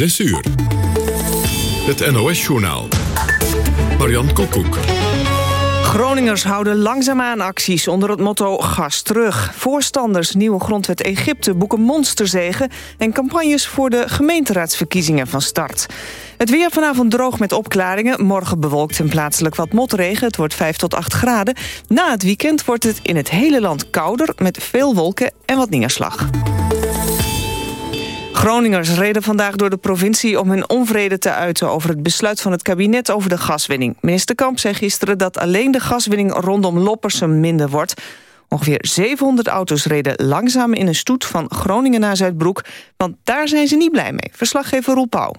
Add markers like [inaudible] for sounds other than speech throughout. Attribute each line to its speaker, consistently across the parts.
Speaker 1: 6 uur. Het NOS-journaal. Marian Koekoek.
Speaker 2: Groningers houden langzaamaan acties onder het motto gas terug. Voorstanders nieuwe grondwet Egypte boeken monsterzegen... en campagnes voor de gemeenteraadsverkiezingen van start. Het weer vanavond droog met opklaringen. Morgen bewolkt en plaatselijk wat motregen. Het wordt 5 tot 8 graden. Na het weekend wordt het in het hele land kouder... met veel wolken en wat neerslag. Groningers reden vandaag door de provincie om hun onvrede te uiten... over het besluit van het kabinet over de gaswinning. Minister Kamp zei gisteren dat alleen de gaswinning rondom Loppersum minder wordt. Ongeveer 700 auto's reden langzaam in een stoet van Groningen naar Zuidbroek... want daar zijn ze niet blij mee. Verslaggever Roel Pauw.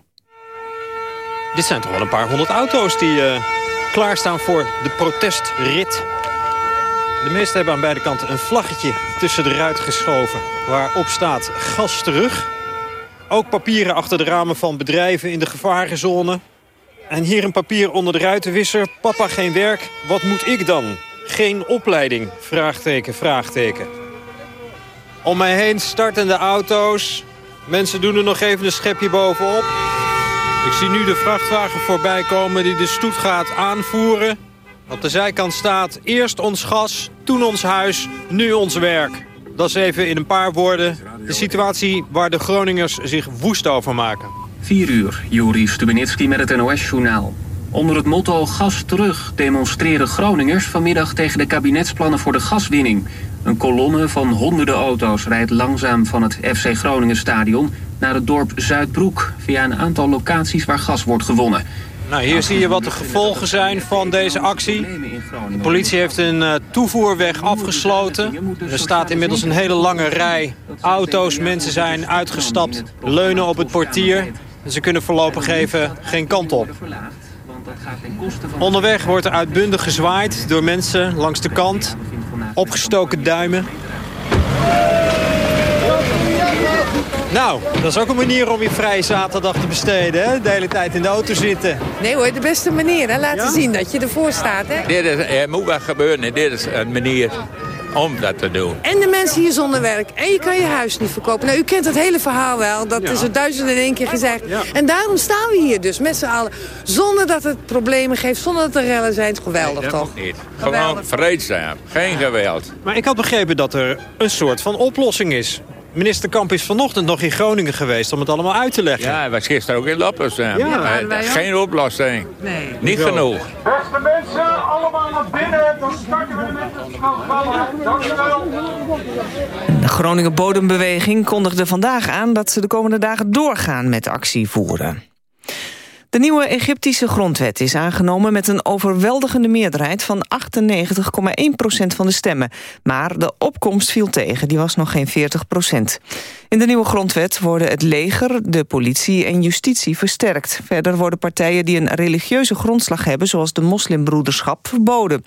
Speaker 3: Dit zijn toch wel een paar honderd auto's die uh, klaarstaan voor de protestrit. De meesten hebben aan beide kanten een vlaggetje tussen de ruit geschoven... waarop staat gas terug... Ook papieren achter de ramen van bedrijven in de gevarenzone. En hier een papier onder de ruitenwisser. Papa geen werk, wat moet ik dan? Geen opleiding, vraagteken, vraagteken. Om mij heen startende auto's. Mensen doen er nog even een schepje bovenop. Ik zie nu de vrachtwagen voorbij komen die de stoet gaat aanvoeren. Op de zijkant staat eerst ons gas, toen ons huis, nu ons werk. Dat is even in een paar woorden de situatie waar de Groningers zich woest over maken.
Speaker 4: 4 uur, Juri Stubenitski met het NOS-journaal. Onder het motto Gas terug demonstreren Groningers vanmiddag tegen de kabinetsplannen voor de gaswinning. Een kolonne van honderden auto's rijdt langzaam van het FC Groningen stadion naar het dorp Zuidbroek via een aantal locaties waar gas wordt gewonnen.
Speaker 3: Nou, hier zie je wat de gevolgen zijn van deze actie. De politie heeft een uh, toevoerweg afgesloten. Er staat inmiddels een hele lange rij auto's. Mensen zijn uitgestapt, leunen op het portier. Ze kunnen voorlopig even geen kant op. Onderweg wordt er uitbundig gezwaaid door mensen langs de kant. Opgestoken duimen. Nou, dat is ook een manier om je vrije zaterdag te besteden, hè? De hele tijd in de auto zitten.
Speaker 5: Nee hoor, de beste manier, hè? Laten zien dat je ervoor staat, hè?
Speaker 6: Dit is, er moet wel gebeuren, dit is een manier om dat te doen.
Speaker 5: En de mensen hier zonder werk. En je kan je huis niet verkopen. Nou, u kent het hele verhaal wel. Dat is er duizenden in één keer gezegd. En daarom staan we hier dus met z'n allen. Zonder dat het problemen geeft, zonder dat er rellen zijn. Geweldig,
Speaker 6: nee,
Speaker 5: toch?
Speaker 6: Niet. Gewoon vreedzaam. Geen geweld.
Speaker 3: Maar ik had begrepen dat er een soort van oplossing is. Minister Kamp is vanochtend nog in Groningen geweest om het allemaal uit te leggen.
Speaker 6: Ja, hij was gisteren ook in Lappers. Ja, geen oplossing. Nee. Niet genoeg.
Speaker 7: Beste mensen, allemaal naar binnen. Dan starten we met het programma. Dankjewel.
Speaker 2: De Groningen Bodembeweging kondigde vandaag aan... dat ze de komende dagen doorgaan met actie voeren. De nieuwe Egyptische grondwet is aangenomen met een overweldigende meerderheid van 98,1% van de stemmen. Maar de opkomst viel tegen, die was nog geen 40% In de nieuwe grondwet worden het leger, de politie en justitie versterkt. Verder worden partijen die een religieuze grondslag hebben, zoals de moslimbroederschap, verboden.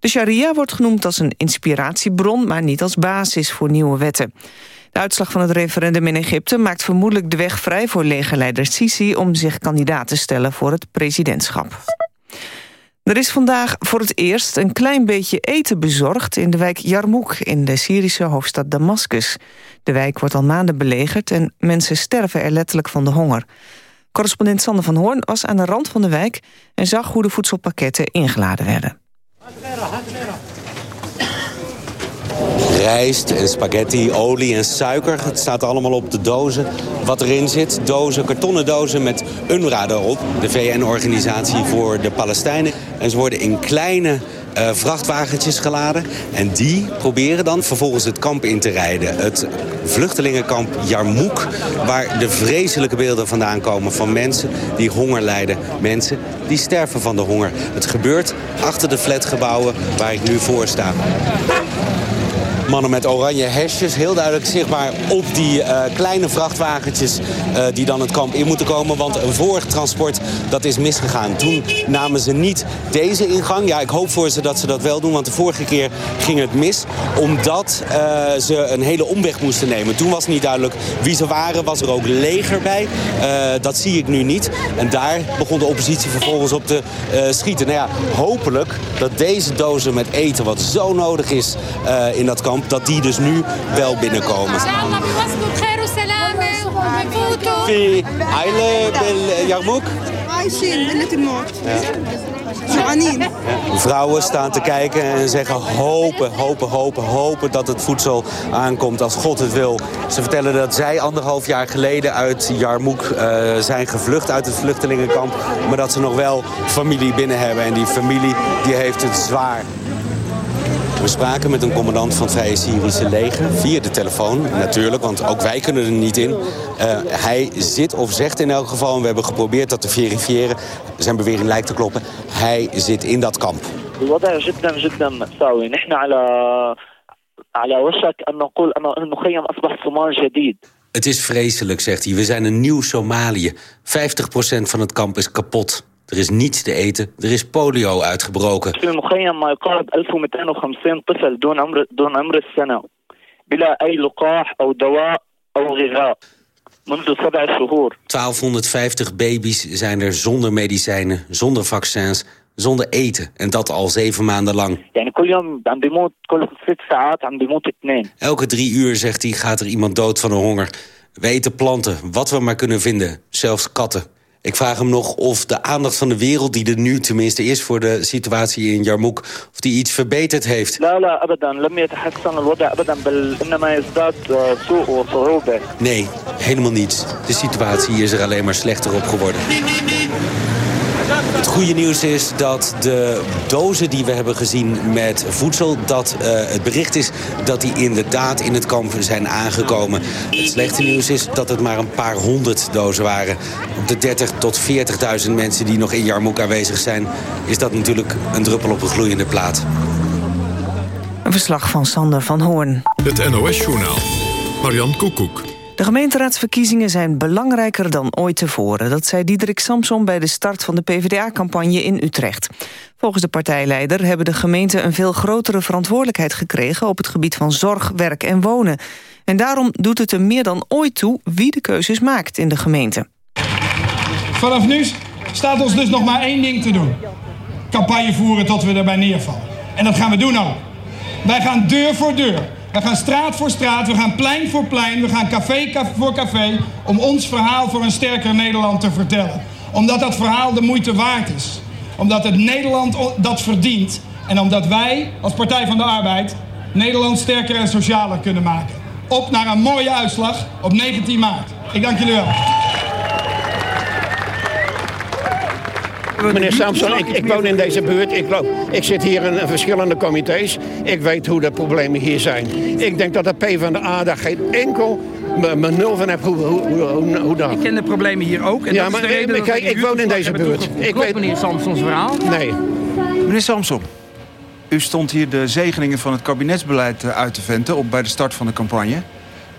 Speaker 2: De sharia wordt genoemd als een inspiratiebron, maar niet als basis voor nieuwe wetten. De uitslag van het referendum in Egypte maakt vermoedelijk de weg vrij voor legerleider Sisi om zich kandidaat te stellen voor het presidentschap. Er is vandaag voor het eerst een klein beetje eten bezorgd in de wijk Yarmouk in de Syrische hoofdstad Damascus. De wijk wordt al maanden belegerd en mensen sterven er letterlijk van de honger. Correspondent Sander van Hoorn was aan de rand van de wijk en zag hoe de voedselpakketten ingeladen werden.
Speaker 8: Rijst en spaghetti, olie en suiker. Het staat allemaal op de dozen. Wat erin zit, dozen, kartonnen dozen met UNRWA erop. De VN-organisatie voor de Palestijnen. En ze worden in kleine uh, vrachtwagentjes geladen. En die proberen dan vervolgens het kamp in te rijden. Het vluchtelingenkamp Jarmouk, waar de vreselijke beelden vandaan komen van mensen die honger lijden. Mensen die sterven van de honger. Het gebeurt achter de flatgebouwen waar ik nu voor sta mannen met oranje hesjes. Heel duidelijk zichtbaar op die uh, kleine vrachtwagentjes uh, die dan het kamp in moeten komen. Want een vorig transport, dat is misgegaan. Toen namen ze niet deze ingang. Ja, ik hoop voor ze dat ze dat wel doen. Want de vorige keer ging het mis. Omdat uh, ze een hele omweg moesten nemen. Toen was niet duidelijk wie ze waren. Was er ook leger bij. dat zie ik nu niet. En daar begon de oppositie vervolgens op te schieten. Nou ja, hopelijk dat deze dozen met eten, wat zo nodig is in dat kamp dat die dus nu wel binnenkomen. في عائلة باليرموك؟
Speaker 9: عايشين قلة الموت
Speaker 8: Vrouwen staan te kijken en zeggen hopen, hopen, hopen, hopen dat het voedsel aankomt als God het wil. Ze vertellen dat zij anderhalf jaar geleden uit Jarmouk uh, zijn gevlucht uit het vluchtelingenkamp. Maar dat ze nog wel familie binnen hebben en die familie die heeft het zwaar. We spraken met een commandant van het Vrije Syrische leger via de telefoon. Natuurlijk, want ook wij kunnen er niet in. Uh, hij zit of zegt in elk geval, en we hebben geprobeerd dat te verifiëren... zijn bewering lijkt te kloppen, hij zit in dat kamp.
Speaker 10: الوضع جدا جدا مأساوي نحن على على وشك أن نقول أن المخيم أصبح صومال جديد
Speaker 8: Het is vreselijk, zegt hij. We zijn een nieuw Somalië. 50% van het kamp is kapot. Er is niets te eten. Er is polio uitgebroken.
Speaker 10: منذ سبع شهور
Speaker 8: 1250 baby's zijn er zonder medicijnen, zonder vaccins, zonder eten. En dat al zeven maanden lang. Elke drie uur, zegt hij, gaat er iemand dood van de honger. We eten planten, wat we maar kunnen vinden. Zelfs katten. Ik vraag hem nog of de aandacht van de wereld die er nu tenminste is... voor de situatie in Jarmouk, of die iets verbeterd heeft. Nee, helemaal niets. De situatie is er alleen maar slechter op geworden. Het goede nieuws is dat de dozen die we hebben gezien met voedsel... dat uh, het bericht is dat die inderdaad in het kamp zijn aangekomen. Het slechte nieuws is dat het maar een paar honderd dozen waren. Op de 30 tot 40.000 mensen die nog in Jarmouk aanwezig zijn... is dat natuurlijk een druppel op een gloeiende plaat.
Speaker 2: Een verslag van Sander van Hoorn.
Speaker 1: Het NOS-journaal. Marian Koekoek.
Speaker 2: De gemeenteraadsverkiezingen zijn belangrijker dan ooit tevoren. Dat zei Diederik Samson bij de start van de PvdA-campagne in Utrecht. Volgens de partijleider hebben de gemeenten een veel grotere verantwoordelijkheid gekregen... op het gebied van zorg, werk en wonen. En daarom doet het er meer dan ooit toe wie de keuzes maakt in de gemeente.
Speaker 11: Vanaf nu staat ons dus nog maar één ding te doen. Campagne voeren tot we erbij neervallen. En dat gaan we doen ook. Wij gaan deur voor deur we gaan straat voor straat, we gaan plein voor plein, we gaan café voor café... om ons verhaal voor een sterker Nederland te vertellen. Omdat dat verhaal de moeite waard is. Omdat het Nederland dat verdient. En omdat wij, als Partij van de Arbeid, Nederland sterker en socialer kunnen maken. Op naar een mooie uitslag op 19 maart. Ik dank jullie wel.
Speaker 12: Meneer Samson, ik, ik, woon in deze buurt. Ik, loop, ik zit hier in verschillende comité's. Ik weet hoe de problemen hier zijn. Ik denk dat de PvdA daar geen enkel mijn nul van heb hoe, hoe, hoe, hoe dan.
Speaker 13: Ik ken de problemen hier ook. En ja, maar reden
Speaker 12: kijk, ik woon in deze buurt.
Speaker 13: Ik weet meneer Samsons verhaal?
Speaker 12: Nee.
Speaker 14: Meneer Samson, u stond hier de zegeningen van het kabinetsbeleid eh, uit te venten... op bij de start van de campagne.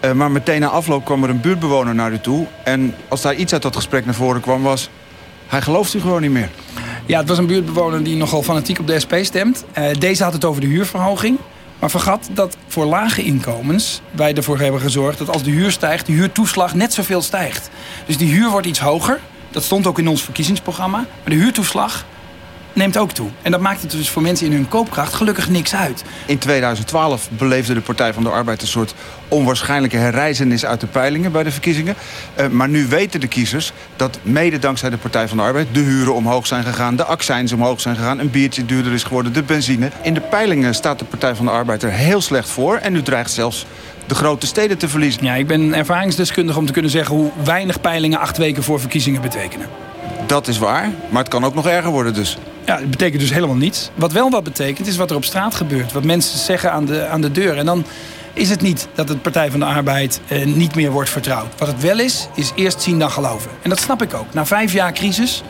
Speaker 14: Uh, maar meteen na afloop kwam er een buurtbewoner naar u toe. En als daar iets uit dat gesprek naar voren kwam was... Hij gelooft u gewoon niet meer.
Speaker 13: Ja, het was een buurtbewoner die nogal fanatiek op de SP stemt. Uh, deze had het over de huurverhoging. Maar vergat dat voor lage inkomens wij ervoor hebben gezorgd... dat als de huur stijgt, de huurtoeslag net zoveel stijgt. Dus die huur wordt iets hoger. Dat stond ook in ons verkiezingsprogramma. Maar de huurtoeslag neemt ook toe. En dat maakt het dus voor mensen in hun koopkracht gelukkig niks uit.
Speaker 14: In 2012 beleefde de Partij van de Arbeid een soort onwaarschijnlijke herreizenis uit de peilingen bij de verkiezingen. Uh, maar nu weten de kiezers dat mede dankzij de Partij van de Arbeid de huren omhoog zijn gegaan, de accijns omhoog zijn gegaan, een biertje duurder is geworden, de benzine. In de peilingen staat de Partij van de Arbeid er heel slecht voor en nu dreigt zelfs de grote steden te verliezen.
Speaker 13: Ja, ik ben ervaringsdeskundig om te kunnen zeggen hoe weinig peilingen acht weken voor verkiezingen betekenen.
Speaker 14: Dat is waar, maar het kan ook nog erger worden dus.
Speaker 13: Ja, het betekent dus helemaal niets. Wat wel wat betekent, is wat er op straat gebeurt. Wat mensen zeggen aan de, aan de deur. En dan is het niet dat de Partij van de Arbeid eh, niet meer wordt vertrouwd. Wat het wel is, is eerst zien dan geloven. En dat snap ik ook. Na vijf jaar crisis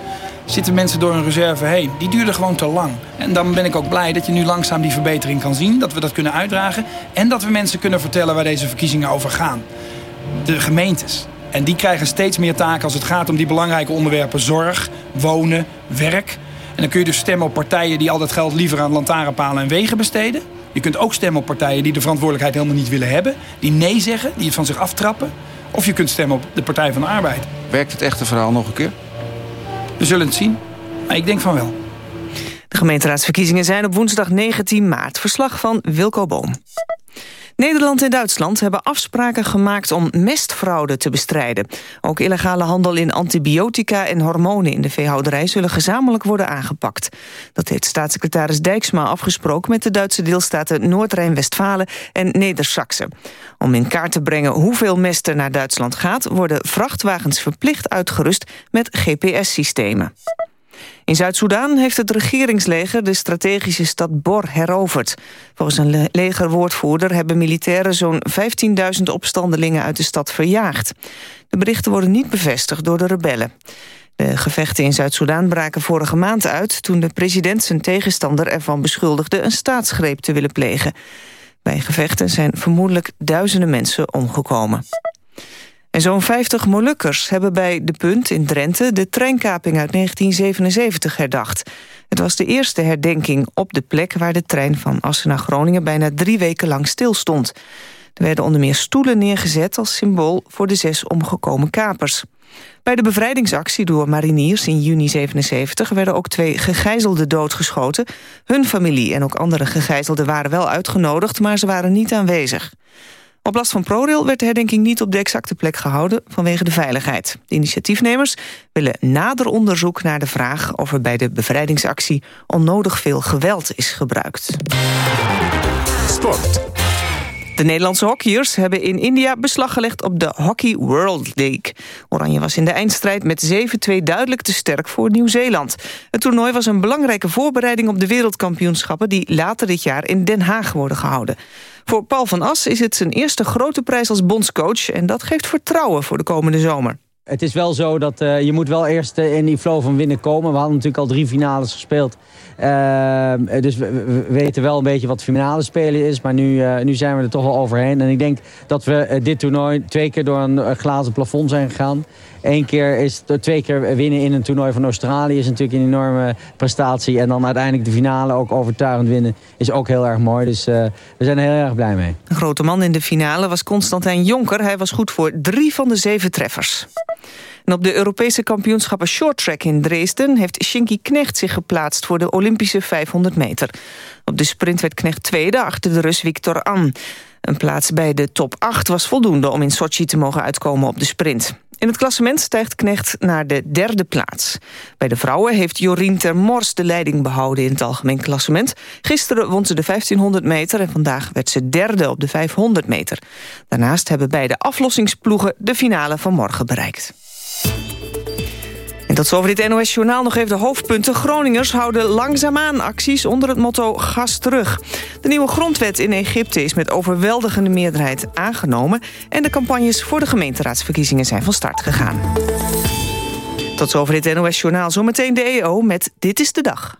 Speaker 13: zitten mensen door een reserve heen. Die duurde gewoon te lang. En dan ben ik ook blij dat je nu langzaam die verbetering kan zien. Dat we dat kunnen uitdragen. En dat we mensen kunnen vertellen waar deze verkiezingen over gaan. De gemeentes. En die krijgen steeds meer taken als het gaat om die belangrijke onderwerpen zorg, wonen, werk. En dan kun je dus stemmen op partijen die al dat geld liever aan lantaarnpalen en wegen besteden. Je kunt ook stemmen op partijen die de verantwoordelijkheid helemaal niet willen hebben. Die nee zeggen, die het van zich aftrappen. Of je kunt stemmen op de Partij van de Arbeid.
Speaker 14: Werkt het echte verhaal nog een keer?
Speaker 13: We zullen het zien. Maar ik denk van wel.
Speaker 2: De gemeenteraadsverkiezingen zijn op woensdag 19 maart. Verslag van Wilco Boom. Nederland en Duitsland hebben afspraken gemaakt om mestfraude te bestrijden. Ook illegale handel in antibiotica en hormonen in de veehouderij zullen gezamenlijk worden aangepakt. Dat heeft staatssecretaris Dijksma afgesproken met de Duitse deelstaten Noord-Rijn-Westfalen en Neder-Saxe. Om in kaart te brengen hoeveel mest er naar Duitsland gaat, worden vrachtwagens verplicht uitgerust met GPS-systemen. In Zuid-Soedan heeft het regeringsleger de strategische stad Bor heroverd. Volgens een legerwoordvoerder hebben militairen zo'n 15.000 opstandelingen uit de stad verjaagd. De berichten worden niet bevestigd door de rebellen. De gevechten in Zuid-Soedan braken vorige maand uit... toen de president zijn tegenstander ervan beschuldigde een staatsgreep te willen plegen. Bij gevechten zijn vermoedelijk duizenden mensen omgekomen. En zo'n 50 Molukkers hebben bij De Punt in Drenthe... de treinkaping uit 1977 herdacht. Het was de eerste herdenking op de plek... waar de trein van Assen naar Groningen bijna drie weken lang stilstond. Er werden onder meer stoelen neergezet als symbool... voor de zes omgekomen kapers. Bij de bevrijdingsactie door mariniers in juni 77 werden ook twee gegijzelden doodgeschoten. Hun familie en ook andere gegijzelden waren wel uitgenodigd... maar ze waren niet aanwezig. Op last van ProRail werd de herdenking niet op de exacte plek gehouden vanwege de veiligheid. De initiatiefnemers willen nader onderzoek naar de vraag of er bij de bevrijdingsactie onnodig veel geweld is gebruikt. Sport. De Nederlandse hockeyers hebben in India beslag gelegd op de Hockey World League. Oranje was in de eindstrijd met 7-2 duidelijk te sterk voor Nieuw-Zeeland. Het toernooi was een belangrijke voorbereiding op de wereldkampioenschappen... die later dit jaar in Den Haag worden gehouden. Voor Paul van As is het zijn eerste grote prijs als bondscoach... en dat geeft vertrouwen voor de komende zomer.
Speaker 15: Het is wel zo dat uh, je moet wel eerst uh, in die flow van winnen komen. We hadden natuurlijk al drie finales gespeeld. Uh, dus we, we, weten wel een beetje wat finale spelen is. Maar nu, nu zijn we er toch al overheen. En ik denk dat we dit toernooi twee keer door een glazen plafond zijn gegaan. Eén keer is twee keer winnen in een toernooi van Australië is natuurlijk een enorme prestatie. En dan uiteindelijk de finale ook overtuigend winnen is ook heel erg mooi. Dus we zijn er heel erg blij mee.
Speaker 2: Een grote man in de finale was Constantijn Jonker. Hij was goed voor drie van de zeven treffers. En op de Europese kampioenschappen shorttrack in Dresden... heeft Shinky Knecht zich geplaatst voor de Olympische 500 meter. Op de sprint werd Knecht tweede achter de Rus Victor An. Een plaats bij de top 8 was voldoende om in Sochi te mogen uitkomen op de sprint. In het klassement stijgt Knecht naar de derde plaats. Bij de vrouwen heeft Jorien Termors de leiding behouden in het algemeen klassement. Gisteren won ze de 1500 meter en vandaag werd ze derde op de 500 meter. Daarnaast hebben beide aflossingsploegen de finale van morgen bereikt. Tot zover dit NOS-journaal nog even de hoofdpunten. Groningers houden langzaamaan acties onder het motto gas terug. De nieuwe grondwet in Egypte is met overweldigende meerderheid aangenomen... en de campagnes voor de gemeenteraadsverkiezingen zijn van start gegaan. Tot zover dit NOS-journaal. Zometeen de EO met Dit is de Dag.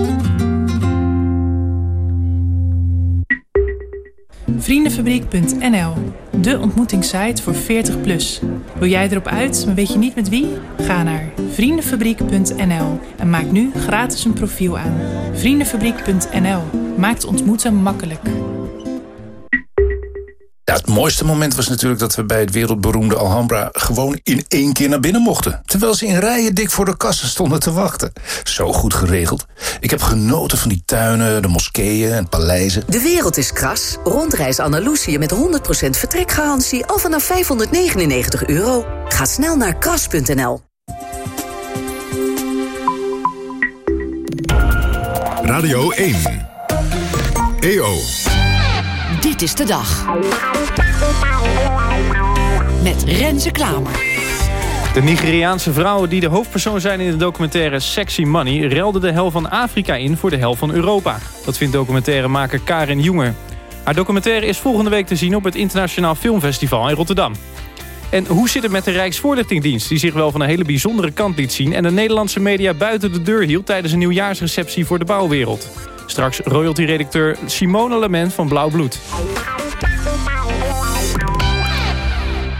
Speaker 16: Vriendenfabriek.nl, de ontmoetingssite voor 40 plus. Wil jij erop uit, maar weet je niet met wie? Ga naar vriendenfabriek.nl en maak nu gratis een profiel aan. Vriendenfabriek.nl maakt ontmoeten makkelijk.
Speaker 17: Ja, het mooiste moment was natuurlijk dat we bij het wereldberoemde Alhambra gewoon in één keer naar binnen mochten. Terwijl ze in rijen dik voor de kassen stonden te wachten. Zo goed geregeld. Ik heb genoten van die tuinen, de moskeeën en paleizen.
Speaker 18: De wereld is kras. Rondreis Andalusië met 100% vertrekgarantie al vanaf 599 euro. Ga snel naar kras.nl.
Speaker 1: Radio 1. EO.
Speaker 18: Dit is de dag. Met Renze Klamer.
Speaker 19: De Nigeriaanse vrouwen die de hoofdpersoon zijn in de documentaire Sexy Money... relden de hel van Afrika in voor de hel van Europa. Dat vindt documentairemaker Karin Jonger. Haar documentaire is volgende week te zien op het Internationaal Filmfestival in Rotterdam. En hoe zit het met de Rijksvoorlichtingdienst... die zich wel van een hele bijzondere kant liet zien... en de Nederlandse media buiten de deur hield... tijdens een nieuwjaarsreceptie voor de bouwwereld? Straks royalty-redacteur Simone Lament van Blauw Bloed.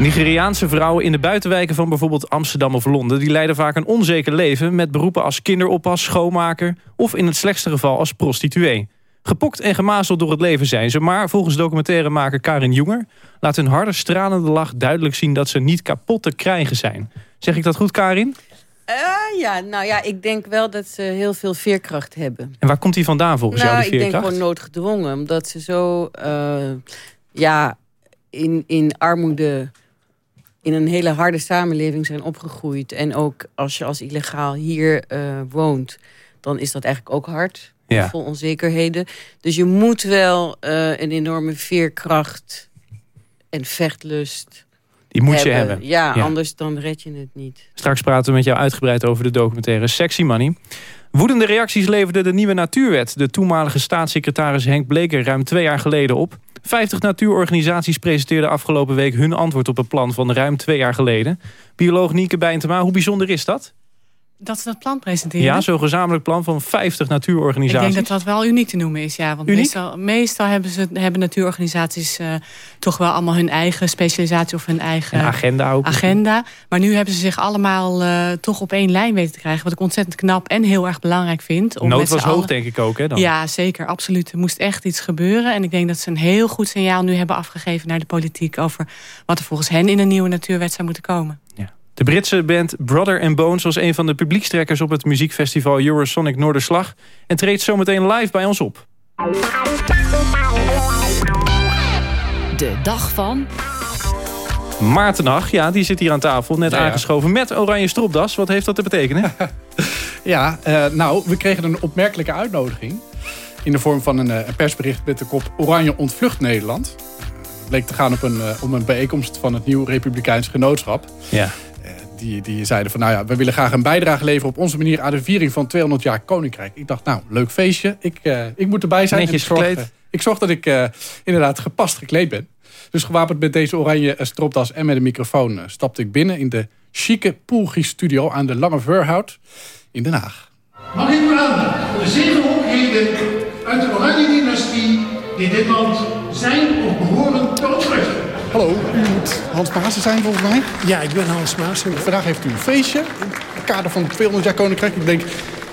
Speaker 19: Nigeriaanse vrouwen in de buitenwijken van bijvoorbeeld Amsterdam of Londen... die leiden vaak een onzeker leven met beroepen als kinderoppas, schoonmaker... of in het slechtste geval als prostituee. Gepokt en gemazeld door het leven zijn ze, maar volgens documentairemaker Karin Jonger... laat hun harde stralende lach duidelijk zien dat ze niet kapot te krijgen zijn. Zeg ik dat goed, Karin?
Speaker 20: Uh, ja, nou ja, ik denk wel dat ze heel veel veerkracht hebben.
Speaker 19: En waar komt die vandaan volgens
Speaker 20: nou,
Speaker 19: jou, die veerkracht?
Speaker 20: ik denk gewoon noodgedwongen. Omdat ze zo uh, ja, in, in armoede in een hele harde samenleving zijn opgegroeid. En ook als je als illegaal hier uh, woont, dan is dat eigenlijk ook hard. Ja. Vol onzekerheden. Dus je moet wel een enorme veerkracht en vechtlust
Speaker 19: die moet
Speaker 20: hebben.
Speaker 19: je hebben.
Speaker 20: Ja, anders dan red je het niet.
Speaker 19: Straks praten we met jou uitgebreid over de documentaire Sexy Money. Woedende reacties leverde de nieuwe natuurwet. De toenmalige staatssecretaris Henk Bleker ruim twee jaar geleden op. 50 natuurorganisaties presenteerden afgelopen week hun antwoord op het plan van ruim twee jaar geleden. Bioloog Nieke Bijntema, hoe bijzonder is dat?
Speaker 21: Dat ze dat plan presenteren?
Speaker 19: Ja, zo'n gezamenlijk plan van 50 natuurorganisaties.
Speaker 21: Ik denk dat dat wel uniek te noemen is, ja. Want meestal, meestal hebben, ze, hebben natuurorganisaties uh, toch wel allemaal hun eigen specialisatie of hun eigen
Speaker 19: en agenda. Ook.
Speaker 21: agenda. Maar nu hebben ze zich allemaal uh, toch op één lijn weten te krijgen. Wat ik ontzettend knap en heel erg belangrijk vind.
Speaker 19: Om Nood was hoog, denk ik ook, hè? Dan.
Speaker 21: Ja, zeker, absoluut. Er moest echt iets gebeuren. En ik denk dat ze een heel goed signaal nu hebben afgegeven naar de politiek... over wat er volgens hen in een nieuwe natuurwet zou moeten komen.
Speaker 19: Ja. De Britse band Brother and Bones was een van de publiekstrekkers op het muziekfestival Eurosonic Noorderslag en treedt zometeen live bij ons op.
Speaker 18: De dag van...
Speaker 19: Maartenach, ja, die zit hier aan tafel, net
Speaker 22: Ja, ja.
Speaker 19: aangeschoven met oranje stropdas. Wat heeft dat te betekenen? [laughs]
Speaker 22: Ja, eh, nou, we kregen een opmerkelijke uitnodiging. In de vorm van een, eh, een persbericht met de kop Oranje ontvlucht Nederland. Het bleek te gaan op een, eh, om een bijeenkomst van het Nieuw Republikeins Genootschap.
Speaker 19: Ja.
Speaker 22: Die, die zeiden van, nou ja, we willen graag een bijdrage leveren op onze manier aan de viering van 200 jaar Koninkrijk. Ik dacht, nou, leuk feestje. Ik, eh, ik moet erbij zijn.
Speaker 19: Netjes gekleed.
Speaker 22: eh, ik zorg dat ik eh, inderdaad gepast gekleed ben. Dus gewapend met deze oranje stropdas en met een microfoon stapte ik binnen in de chique Poelgie studio aan de Lange Veurhout in Den Haag.
Speaker 23: Mag ik u aan de zeven hoogheden uit de Oranje-dynastie die dit land zijn of behoren te?
Speaker 22: Hallo, u moet Hans Maassen zijn volgens mij.
Speaker 23: Ja, ik ben Hans Maassen.
Speaker 22: Vandaag heeft u een feestje in het kader van 200 jaar Koninkrijk. Ik denk,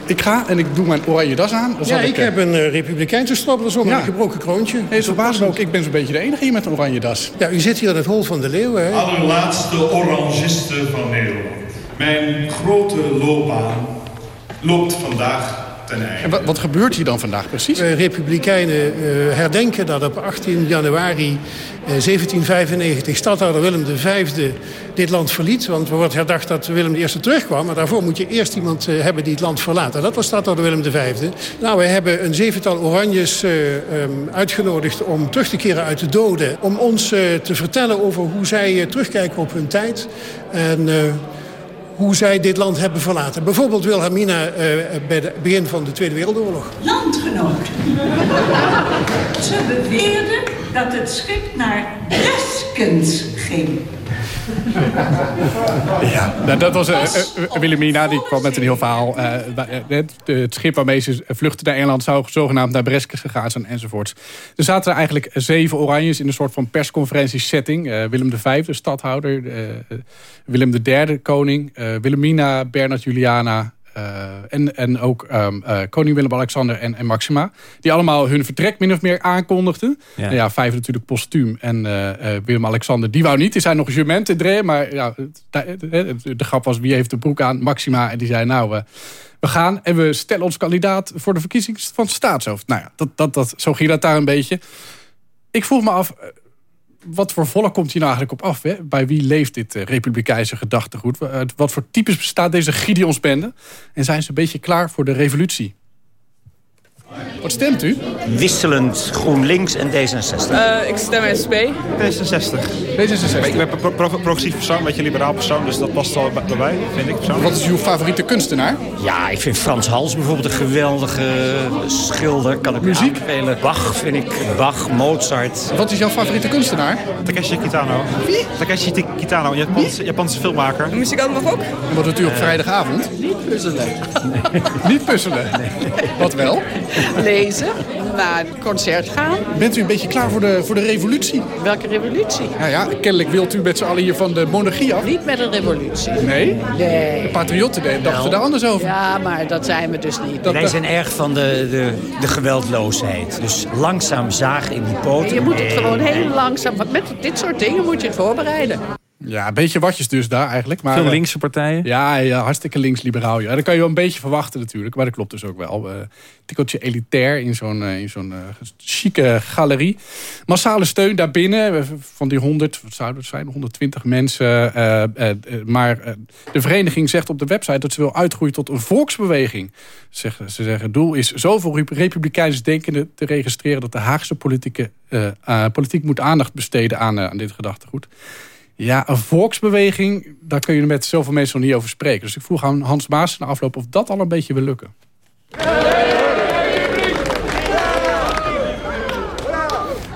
Speaker 22: ik ga en ik doe mijn oranje das aan. Dan
Speaker 23: Ja,
Speaker 22: zal
Speaker 23: ik
Speaker 22: eh,
Speaker 23: heb een uh, republikeinse stropdas om en een gebroken kroontje.
Speaker 22: Nee, verbaast me ook. Ik ben zo'n beetje de enige hier met een oranje das.
Speaker 23: Ja, u zit hier in het hol van de leeuw, hè?
Speaker 24: Allerlaatste orangiste van Nederland. Mijn grote loopbaan loopt vandaag ten einde.
Speaker 22: En wat, wat gebeurt hier dan vandaag precies?
Speaker 23: Uh, Republikeinen uh, herdenken dat op 18 januari uh, 1795 stadhouder Willem V dit land verliet. Want er wordt herdacht dat Willem I terugkwam. Maar daarvoor moet je eerst iemand uh, hebben die het land verlaat. En dat was stadhouder Willem V. Nou, wij hebben een zevental oranjes uh, um, uitgenodigd om terug te keren uit de doden. Om ons uh, te vertellen over hoe zij terugkijken op hun tijd. En hoe zij dit land hebben verlaten. Bijvoorbeeld Wilhelmina uh, bij het begin van de Tweede Wereldoorlog.
Speaker 25: Landgenoten. Ze beweerden dat het schip naar Breskens ging. [laughs]
Speaker 22: Ja, nou, dat was uh, uh, Wilhelmina, die kwam met een heel verhaal. Het, schip waarmee ze vluchtte naar Engeland zou zogenaamd naar Breskens gegaan zijn enzovoorts. Er zaten eigenlijk zeven oranjes in een soort van persconferentie setting. Willem V, de stadhouder, Willem III, koning, Wilhelmina, Bernard Juliana, en, en ook um, uh, koning Willem-Alexander en, en, Maxima. Die allemaal hun vertrek min of meer aankondigden. Ja, nou ja vijf natuurlijk postuum. En uh, Willem-Alexander, die wou niet. Die zijn nog jurement in Maar ja, de, de grap was, wie heeft de broek aan? Maxima. En die zei, nou, we gaan en we stellen ons kandidaat... voor de verkiezing van staatshoofd. Nou ja, dat, dat, dat, zo ging dat daar een beetje. Ik vroeg me af wat voor volk komt hier nou eigenlijk op af? Hè? Bij wie leeft dit uh, republikeinse gedachtegoed? Uh, wat voor types bestaat deze Gideonsbende? En zijn ze een beetje klaar voor de revolutie? Wat stemt u?
Speaker 26: Wisselend GroenLinks en D66.
Speaker 27: Uh, ik stem SP.
Speaker 28: D66.
Speaker 22: D66.
Speaker 28: Ik ben een pro progressief persoon, een beetje liberaal persoon, dus dat past wel bij mij, vind ik persoonlijk.
Speaker 22: Wat is uw favoriete kunstenaar?
Speaker 26: Ja, ik vind Frans Hals bijvoorbeeld een geweldige schilder. Kan ik
Speaker 22: Muziek?
Speaker 26: aanbevelen. Bach vind ik, Bach, Mozart.
Speaker 22: Wat is jouw favoriete kunstenaar?
Speaker 28: Takeshi Kitano. Wie? Takeshi Kitano, Japanse, Japanse filmmaker.
Speaker 27: Muziek mag ook.
Speaker 22: En wat doet u op vrijdagavond?
Speaker 27: Niet puzzelen.
Speaker 22: Niet puzzelen? Wat wel? [laughs]
Speaker 27: Lezen, naar een concert gaan.
Speaker 22: Bent u een beetje klaar voor de, voor de revolutie?
Speaker 27: Welke revolutie?
Speaker 22: Ja, ja, kennelijk wilt u met z'n allen hier van de monarchie af.
Speaker 27: Niet met een revolutie.
Speaker 22: Nee?
Speaker 27: Nee.
Speaker 22: De patriotten dachten er anders over.
Speaker 27: Ja, maar dat zijn we dus niet.
Speaker 26: Dat, Wij zijn erg van de, de, de geweldloosheid. Dus langzaam zagen in die poten.
Speaker 27: Je moet het gewoon heel langzaam... Want met dit soort dingen moet je het voorbereiden.
Speaker 22: Ja, een beetje watjes dus daar eigenlijk. Maar,
Speaker 19: Veel
Speaker 22: eh,
Speaker 19: linkse partijen.
Speaker 22: Ja, ja hartstikke links-liberaal. Ja. Dat kan je wel een beetje verwachten natuurlijk. Maar dat klopt dus ook wel. Uh, tikkeltje elitair in zo'n uh, in zo'n uh, chique galerie. Massale steun daarbinnen. Van die 100, wat zouden het zijn? 120 mensen. maar de vereniging zegt op de website dat ze wil uitgroeien tot een volksbeweging. Ze zeggen, ze zeggen het doel is zoveel republikeins denkenden te registreren... dat de Haagse politieke, politiek moet aandacht besteden aan, aan dit gedachtegoed. Ja, een volksbeweging, daar kun je met zoveel mensen nog niet over spreken. Dus ik vroeg aan Hans Maas na afloop of dat al een beetje wil lukken.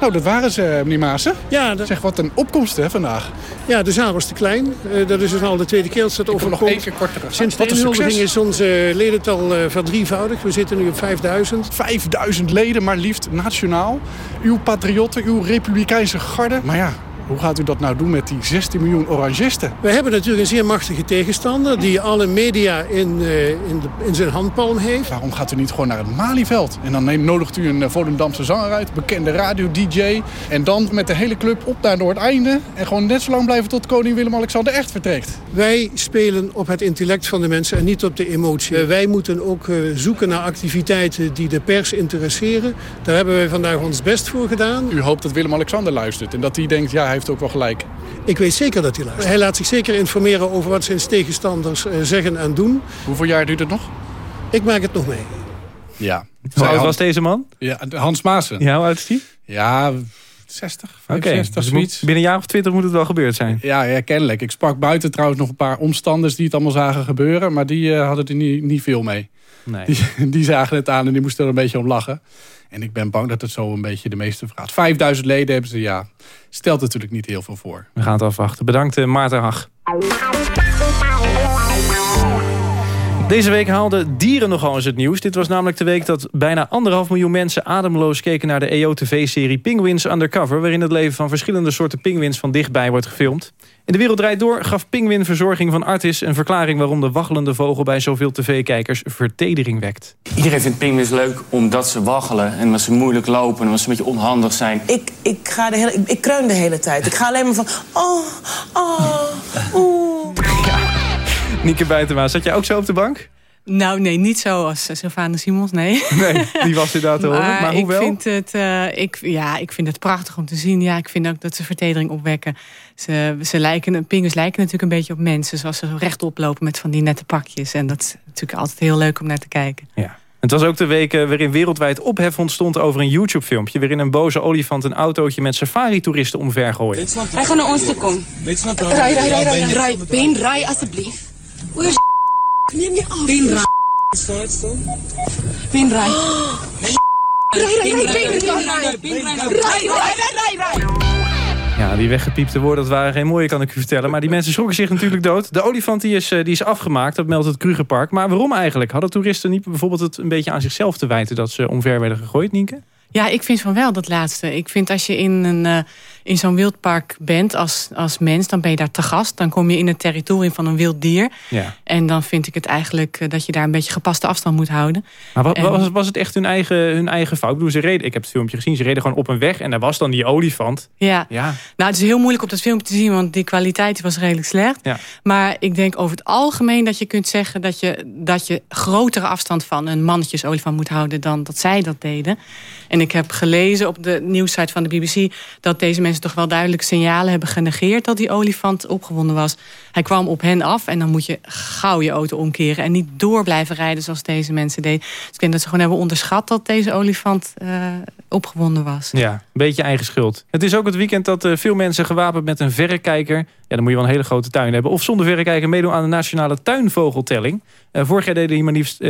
Speaker 22: Nou, dat waren ze, meneer Maassen.
Speaker 23: Ja, dat...
Speaker 22: Zeg, wat een opkomst hè, vandaag.
Speaker 23: Ja, de zaal was te klein. Uh, dat is dus al de tweede keer dat het overkomt.
Speaker 22: nog één keer korter.
Speaker 23: Sinds de inhuldiging is onze ledental uh, verdrievoudigd. We zitten nu op 5000.
Speaker 22: 5000 leden, maar liefst nationaal. Uw patriotten, uw republikeinse garde. Maar ja, hoe gaat u dat nou doen met die 16 miljoen orangisten?
Speaker 23: We hebben natuurlijk een zeer machtige tegenstander... die alle media in, uh, in, de, in zijn handpalm heeft.
Speaker 22: Waarom gaat u niet gewoon naar het Malieveld? En dan nodigt u een Volendamse zanger uit, bekende radio-dj... en dan met de hele club op naar Noordeinde... en gewoon net zo lang blijven tot koning Willem-Alexander echt vertrekt.
Speaker 23: Wij spelen op het intellect van de mensen en niet op de emotie. Uh, wij moeten ook uh, zoeken naar activiteiten die de pers interesseren. Daar hebben wij vandaag ons best voor gedaan.
Speaker 22: U hoopt dat Willem-Alexander luistert en dat hij denkt... ja, hij heeft ook wel gelijk.
Speaker 23: Ik weet zeker dat hij luistert. Hij laat zich zeker informeren over wat zijn tegenstanders uh, zeggen en doen.
Speaker 22: Hoeveel jaar duurt het nog?
Speaker 23: Ik maak het nog mee.
Speaker 22: Ja.
Speaker 19: Hoe oud was deze man?
Speaker 22: Ja, Hans Maassen.
Speaker 19: Ja, hoe oud is die?
Speaker 22: Ja, 60, 65,
Speaker 19: okay, dus. Binnen een jaar of twintig moet het wel gebeurd zijn.
Speaker 22: Ja, ja, kennelijk. Ik sprak buiten trouwens nog een paar omstanders die het allemaal zagen gebeuren. Maar die uh, hadden er niet, niet veel mee.
Speaker 19: Nee.
Speaker 22: Die, [laughs] die zagen het aan en die moesten er een beetje om lachen. En ik ben bang dat het zo een beetje de meeste vergaat. 5000 leden hebben ze, ja. Stelt natuurlijk niet heel veel voor.
Speaker 19: We gaan het afwachten. Bedankt uh, Maarten Hag. Deze week haalden dieren nogal eens het nieuws. Dit was namelijk de week dat bijna anderhalf miljoen mensen ademloos keken naar de EO-tv-serie Penguins Undercover... waarin het leven van verschillende soorten pinguïns van dichtbij wordt gefilmd. In De Wereld Draait Door gaf Pinguïnverzorging van Artis een verklaring... waarom de waggelende vogel bij zoveel tv-kijkers vertedering wekt.
Speaker 29: Iedereen vindt pinguïns leuk omdat ze waggelen en omdat ze moeilijk lopen... en omdat ze een beetje onhandig zijn.
Speaker 30: Ik, ik, ga de hele, ik, ik kreun de hele tijd. Ik ga alleen maar van... Oh, oh, [laughs] oeh.
Speaker 19: Nieke Bijtema, zat jij ook zo op de bank?
Speaker 21: Nou, nee, niet zo als Sylvana Simons, nee.
Speaker 19: Nee, die was inderdaad te horen. Maar, maar
Speaker 21: ik
Speaker 19: hoewel?
Speaker 21: Vind het, uh, ik, ja, ik vind het prachtig om te zien. Ja, ik vind ook dat ze vertedering opwekken. Ze, ze lijken, pinguïns lijken natuurlijk een beetje op mensen. Zoals ze rechtop lopen met van die nette pakjes. En dat is natuurlijk altijd heel leuk om naar te kijken.
Speaker 19: Ja. Het was ook de week waarin wereldwijd ophef ontstond over een YouTube-filmpje... waarin een boze olifant een autootje met safari-toeristen omvergooit.
Speaker 30: Hij gaat naar ons toe komen. Rij, rij, rij, rij, rij alsjeblieft. Is Neem je af. Been, rij. Been, rij. Rij, rij, rij, been, rij. Rij, rij, rij, rij.
Speaker 19: Ja, die weggepiepte woorden, dat waren geen mooie, kan ik u vertellen. Maar die mensen schrokken zich natuurlijk dood. De olifant die is, die is afgemaakt, dat meldt het Krugerpark. Maar waarom eigenlijk? Hadden toeristen niet bijvoorbeeld het een beetje aan zichzelf te wijten... dat ze omver werden gegooid, Nienke?
Speaker 21: Ja, ik vind van wel dat laatste. Ik vind als je in, een, uh, in zo'n wildpark bent als, als mens... dan ben je daar te gast. Dan kom je in het territorium van een wild dier.
Speaker 19: Ja.
Speaker 21: En dan vind ik het eigenlijk uh, dat je daar een beetje gepaste afstand moet houden.
Speaker 19: Maar wat, en... was, was het echt hun eigen, hun eigen fout? Ik, bedoel, ze reden, ik heb het filmpje gezien, ze reden gewoon op een weg... en daar was dan die olifant.
Speaker 21: Ja.
Speaker 19: ja.
Speaker 21: Nou, het is heel moeilijk op dat filmpje te zien... want die kwaliteit was redelijk slecht.
Speaker 19: Ja.
Speaker 21: Maar ik denk over het algemeen dat je kunt zeggen... dat je, dat je grotere afstand van een mannetjesolifant moet houden... dan dat zij dat deden. En ik heb gelezen op de nieuwssite van de BBC... dat deze mensen mensen toch wel duidelijk signalen hebben genegeerd... dat die olifant opgewonden was. Hij kwam op hen af en dan moet je gauw je auto omkeren... en niet door blijven rijden zoals deze mensen deden. Dus ik denk dat ze gewoon hebben onderschat dat deze olifant uh, opgewonden was.
Speaker 19: Ja, een beetje eigen schuld. Het is ook het weekend dat uh, veel mensen gewapend met een verrekijker... ja, dan moet je wel een hele grote tuin hebben... of zonder verrekijker meedoen aan de nationale tuinvogeltelling. Uh, vorig jaar deden hier maar liefst 70.000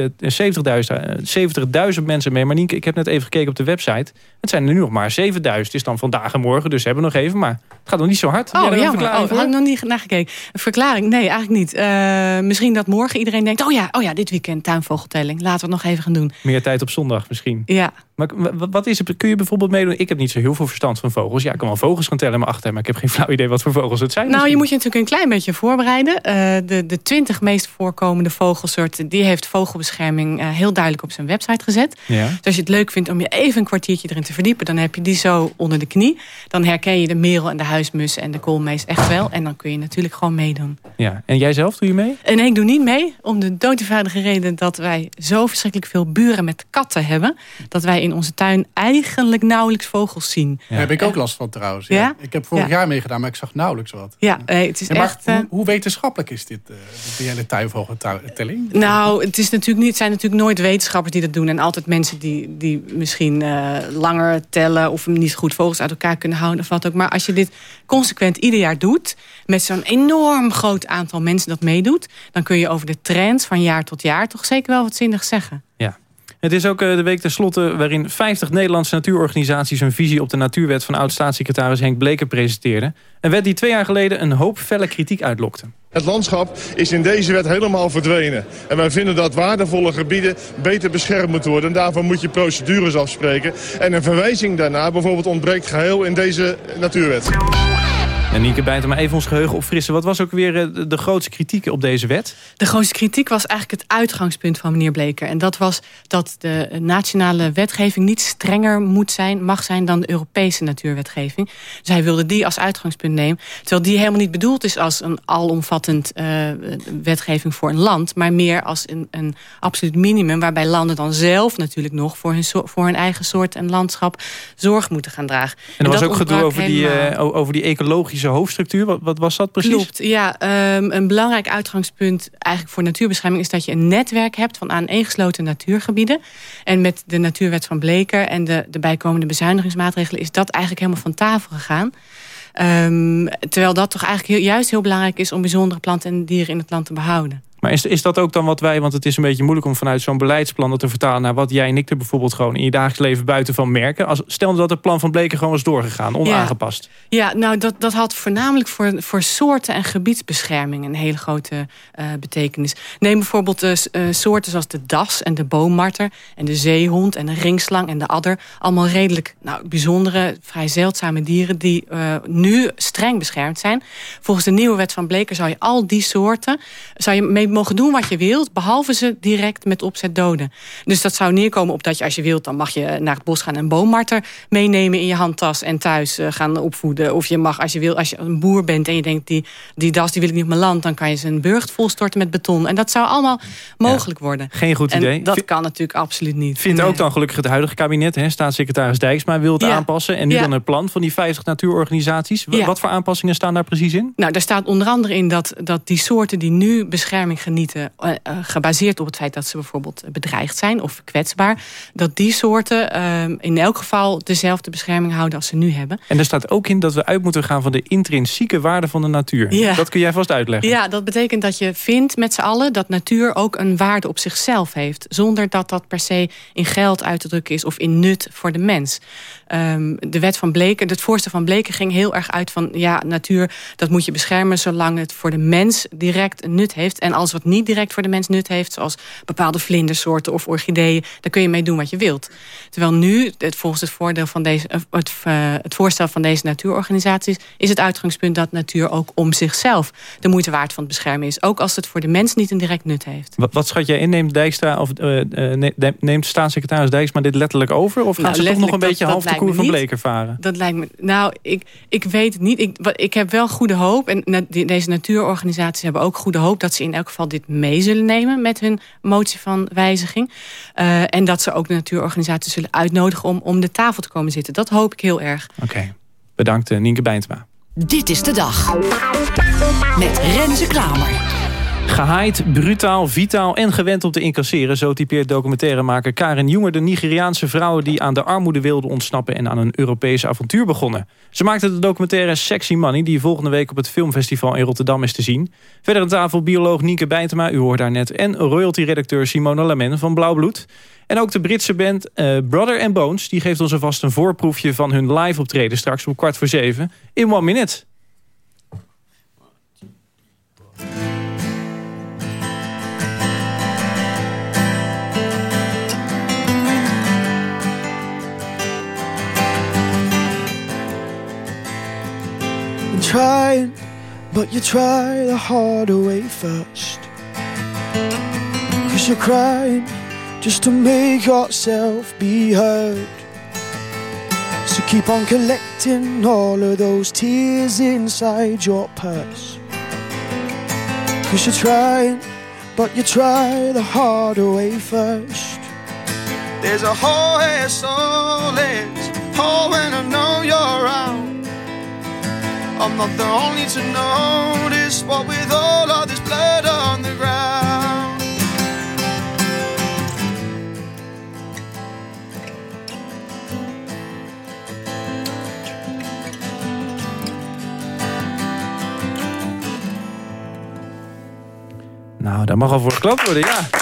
Speaker 19: 70 mensen mee. Maar Nienke, ik heb net even gekeken op de website. Het zijn er nu nog maar 7.000. Het is dan vandaag en morgen, dus hebben we nog even. Maar het gaat nog niet zo hard.
Speaker 21: Oh, ja, oh, had ik nog niet nagekeken. Een verklaring? Nee, eigenlijk niet. Uh, misschien dat morgen iedereen denkt... oh ja, oh ja, dit weekend tuinvogeltelling. Laten we het nog even gaan doen.
Speaker 19: Meer tijd op zondag misschien.
Speaker 21: Ja.
Speaker 19: Maar wat is het? Kun je bijvoorbeeld meedoen? Ik heb niet zo heel veel verstand van vogels. Ja, ik kan wel vogels gaan tellen in mijn achter, maar ik heb geen flauw idee wat voor vogels het zijn.
Speaker 21: Nou, je moet je natuurlijk een klein beetje voorbereiden. Uh, de, de 20 meest voorkomende vogelsoorten, die heeft Vogelbescherming uh, heel duidelijk op zijn website gezet.
Speaker 19: Ja.
Speaker 21: Dus als je het leuk vindt om je even een kwartiertje erin te verdiepen, dan heb je die zo onder de knie. Dan herken je de merel en de huismus en de koolmees echt wel. En dan kun je natuurlijk gewoon meedoen.
Speaker 19: Ja. En jij zelf, doe je mee?
Speaker 21: En nee, ik doe niet mee. Om de doodeenvoudige reden dat wij zo verschrikkelijk veel buren met katten hebben. Dat wij in onze tuin eigenlijk nauwelijks vogels zien.
Speaker 22: Daar heb ik ook last van trouwens. Ja.
Speaker 21: Ja?
Speaker 22: Ik heb vorig
Speaker 21: Ja.
Speaker 22: jaar meegedaan, maar ik zag nauwelijks wat.
Speaker 21: Ja, nee, het is echt... eh,
Speaker 22: hoe, hoe wetenschappelijk is dit, uh, die hele tuinvogeltelling?
Speaker 21: Nou, het, is natuurlijk niet, het zijn natuurlijk nooit wetenschappers die dat doen. En altijd mensen die, die misschien eh, langer tellen... of niet goed vogels uit elkaar kunnen houden of wat ook. Maar als je dit consequent ieder jaar doet... met zo'n enorm groot aantal mensen dat meedoet... dan kun je over de trends van jaar tot jaar... toch zeker wel wat zinnig zeggen.
Speaker 19: Ja. Het is ook eh, de week tenslotte waarin 50 Nederlandse natuurorganisaties... een visie op de natuurwet van oud-staatssecretaris Henk Bleker presenteerden. Een wet die twee jaar geleden een hoop felle kritiek uitlokte.
Speaker 31: Het landschap is in deze wet helemaal verdwenen. En wij vinden dat waardevolle gebieden beter beschermd moeten worden. En daarvoor moet je procedures afspreken. En een verwijzing daarna bijvoorbeeld ontbreekt geheel in deze natuurwet.
Speaker 19: En Nienke bijt maar even ons geheugen opfrissen. Wat was ook weer eh, de, grootste kritiek op deze wet?
Speaker 21: De grootste kritiek was eigenlijk het uitgangspunt van meneer Bleker. En dat was dat de nationale wetgeving niet strenger moet zijn, mag zijn dan de Europese natuurwetgeving. Dus hij wilde die als uitgangspunt nemen. Terwijl die helemaal niet bedoeld is als een alomvattend uh, wetgeving voor een land. Maar meer als een, een absoluut minimum. Waarbij landen dan zelf natuurlijk nog voor hun, so voor hun eigen soort en landschap zorg moeten gaan dragen.
Speaker 19: En er was ook gedoe over die, uh, over die ecologische hoofdstructuur. Wat, wat, was dat precies?
Speaker 21: Ja. Um, een belangrijk uitgangspunt eigenlijk voor natuurbescherming... is dat je een netwerk hebt van aaneengesloten natuurgebieden. En met de natuurwet van Bleker en de, de bijkomende bezuinigingsmaatregelen... is dat eigenlijk helemaal van tafel gegaan. Um, terwijl dat toch eigenlijk heel, juist heel belangrijk is... om bijzondere planten en dieren in het land te behouden.
Speaker 19: Maar is, is dat ook dan wat wij, want het is een beetje moeilijk om vanuit zo'n beleidsplan dat te vertalen naar wat jij en ik er bijvoorbeeld gewoon in je dagelijks leven buiten van merken. Als, stel dat het plan van Bleken gewoon was doorgegaan, onaangepast.
Speaker 21: Ja, ja nou dat, dat had voornamelijk voor, voor soorten en gebiedsbescherming een hele grote uh, betekenis. Neem bijvoorbeeld uh, soorten zoals de das en de boommarter en de zeehond en de ringslang en de adder. Allemaal redelijk nou, bijzondere, vrij zeldzame dieren die nu streng beschermd zijn. Volgens de nieuwe wet van Bleker zou je al die soorten zou je mee mogen doen wat je wilt, behalve ze direct met opzet doden. Dus dat zou neerkomen op dat je als je wilt, dan mag je naar het bos gaan en een boommarter meenemen in je handtas en thuis uh, gaan opvoeden. Of je mag als je wil, als je een boer bent en je denkt die, die das die wil ik niet op mijn land, dan kan je zijn burcht volstorten met beton. En dat zou allemaal mogelijk ja, worden.
Speaker 19: Geen goed
Speaker 21: en
Speaker 19: idee.
Speaker 21: dat kan natuurlijk absoluut niet.
Speaker 19: Vindt
Speaker 21: nee.
Speaker 19: ook dan gelukkig het huidige kabinet, hè, staatssecretaris Dijksma wil het
Speaker 21: ja.
Speaker 19: aanpassen. En nu
Speaker 21: ja.
Speaker 19: dan het plan van die 50 natuurorganisaties. Wat voor aanpassingen staan daar precies in?
Speaker 21: Nou, daar staat onder andere in dat, dat die soorten die nu bescherming genieten... Uh, gebaseerd op het feit dat ze bijvoorbeeld bedreigd zijn of kwetsbaar... dat die soorten uh, in elk geval dezelfde bescherming houden als ze nu hebben.
Speaker 19: En er staat ook in dat we uit moeten gaan van de intrinsieke waarde van de natuur.
Speaker 21: Ja.
Speaker 19: Dat kun jij vast uitleggen.
Speaker 21: Ja, dat betekent dat je vindt met z'n allen... dat natuur ook een waarde op zichzelf heeft. Zonder dat dat per se in geld uit te drukken is of in nut voor de mens. Um, de wet van Bleken, het voorstel van Bleken ging heel erg uit van... ja, natuur, dat moet je beschermen zolang het voor de mens direct nut heeft. En als wat niet direct voor de mens nut heeft... zoals bepaalde vlindersoorten of orchideeën... daar kun je mee doen wat je wilt. Terwijl nu, het, volgens het, voordeel van deze, het, uh, het voorstel van deze natuurorganisaties... is het uitgangspunt dat natuur ook om zichzelf... de moeite waard van het beschermen is. Ook als het voor de mens niet een direct nut heeft.
Speaker 19: Wat, wat schat jij in? Neemt, Dijkstra, of, uh, uh, neemt staatssecretaris Dijksma dit letterlijk over? Of gaat nou, ze toch nog een beetje half de koer van Bleker varen?
Speaker 21: Dat lijkt me... Nou, ik, ik weet het niet. Ik, ik heb wel goede hoop. En na, die, deze natuurorganisaties hebben ook goede hoop... dat ze in elk geval dit mee zullen nemen met hun motie van wijziging. Uh, en dat ze ook de natuurorganisaties zullen uitnodigen... om om de tafel te komen zitten. Dat hoop ik heel erg.
Speaker 19: Oké. Okay. Bedankt uh, Nienke Bijntema.
Speaker 32: Dit is de dag. Met Renze Klamer.
Speaker 19: Gehaaid, brutaal, vitaal en gewend om te incasseren... zo typeert documentairemaker Karen Jonger... de Nigeriaanse vrouwen die aan de armoede wilden ontsnappen... en aan een Europese avontuur begonnen. Ze maakte de documentaire Sexy Money... die volgende week op het filmfestival in Rotterdam is te zien. Verder aan tafel bioloog Nienke Bijntema, u hoort daar net... en royalty-redacteur Simone Lamen van Blauwbloed. En ook de Britse band uh, Brother and Bones... die geeft ons alvast een voorproefje van hun live optreden... straks om kwart voor zeven in One Minute.
Speaker 33: Trying, but you try the harder way first. Cause you're crying just to make yourself be heard. So keep on collecting all of those tears inside your purse. Cause you're trying, but you try the harder way first. There's a hole here, soul is hole when I know you're out. I'm not the only to notice what with all of this blood on the ground.
Speaker 19: Nou, daar mag al voor geklapt worden, ja.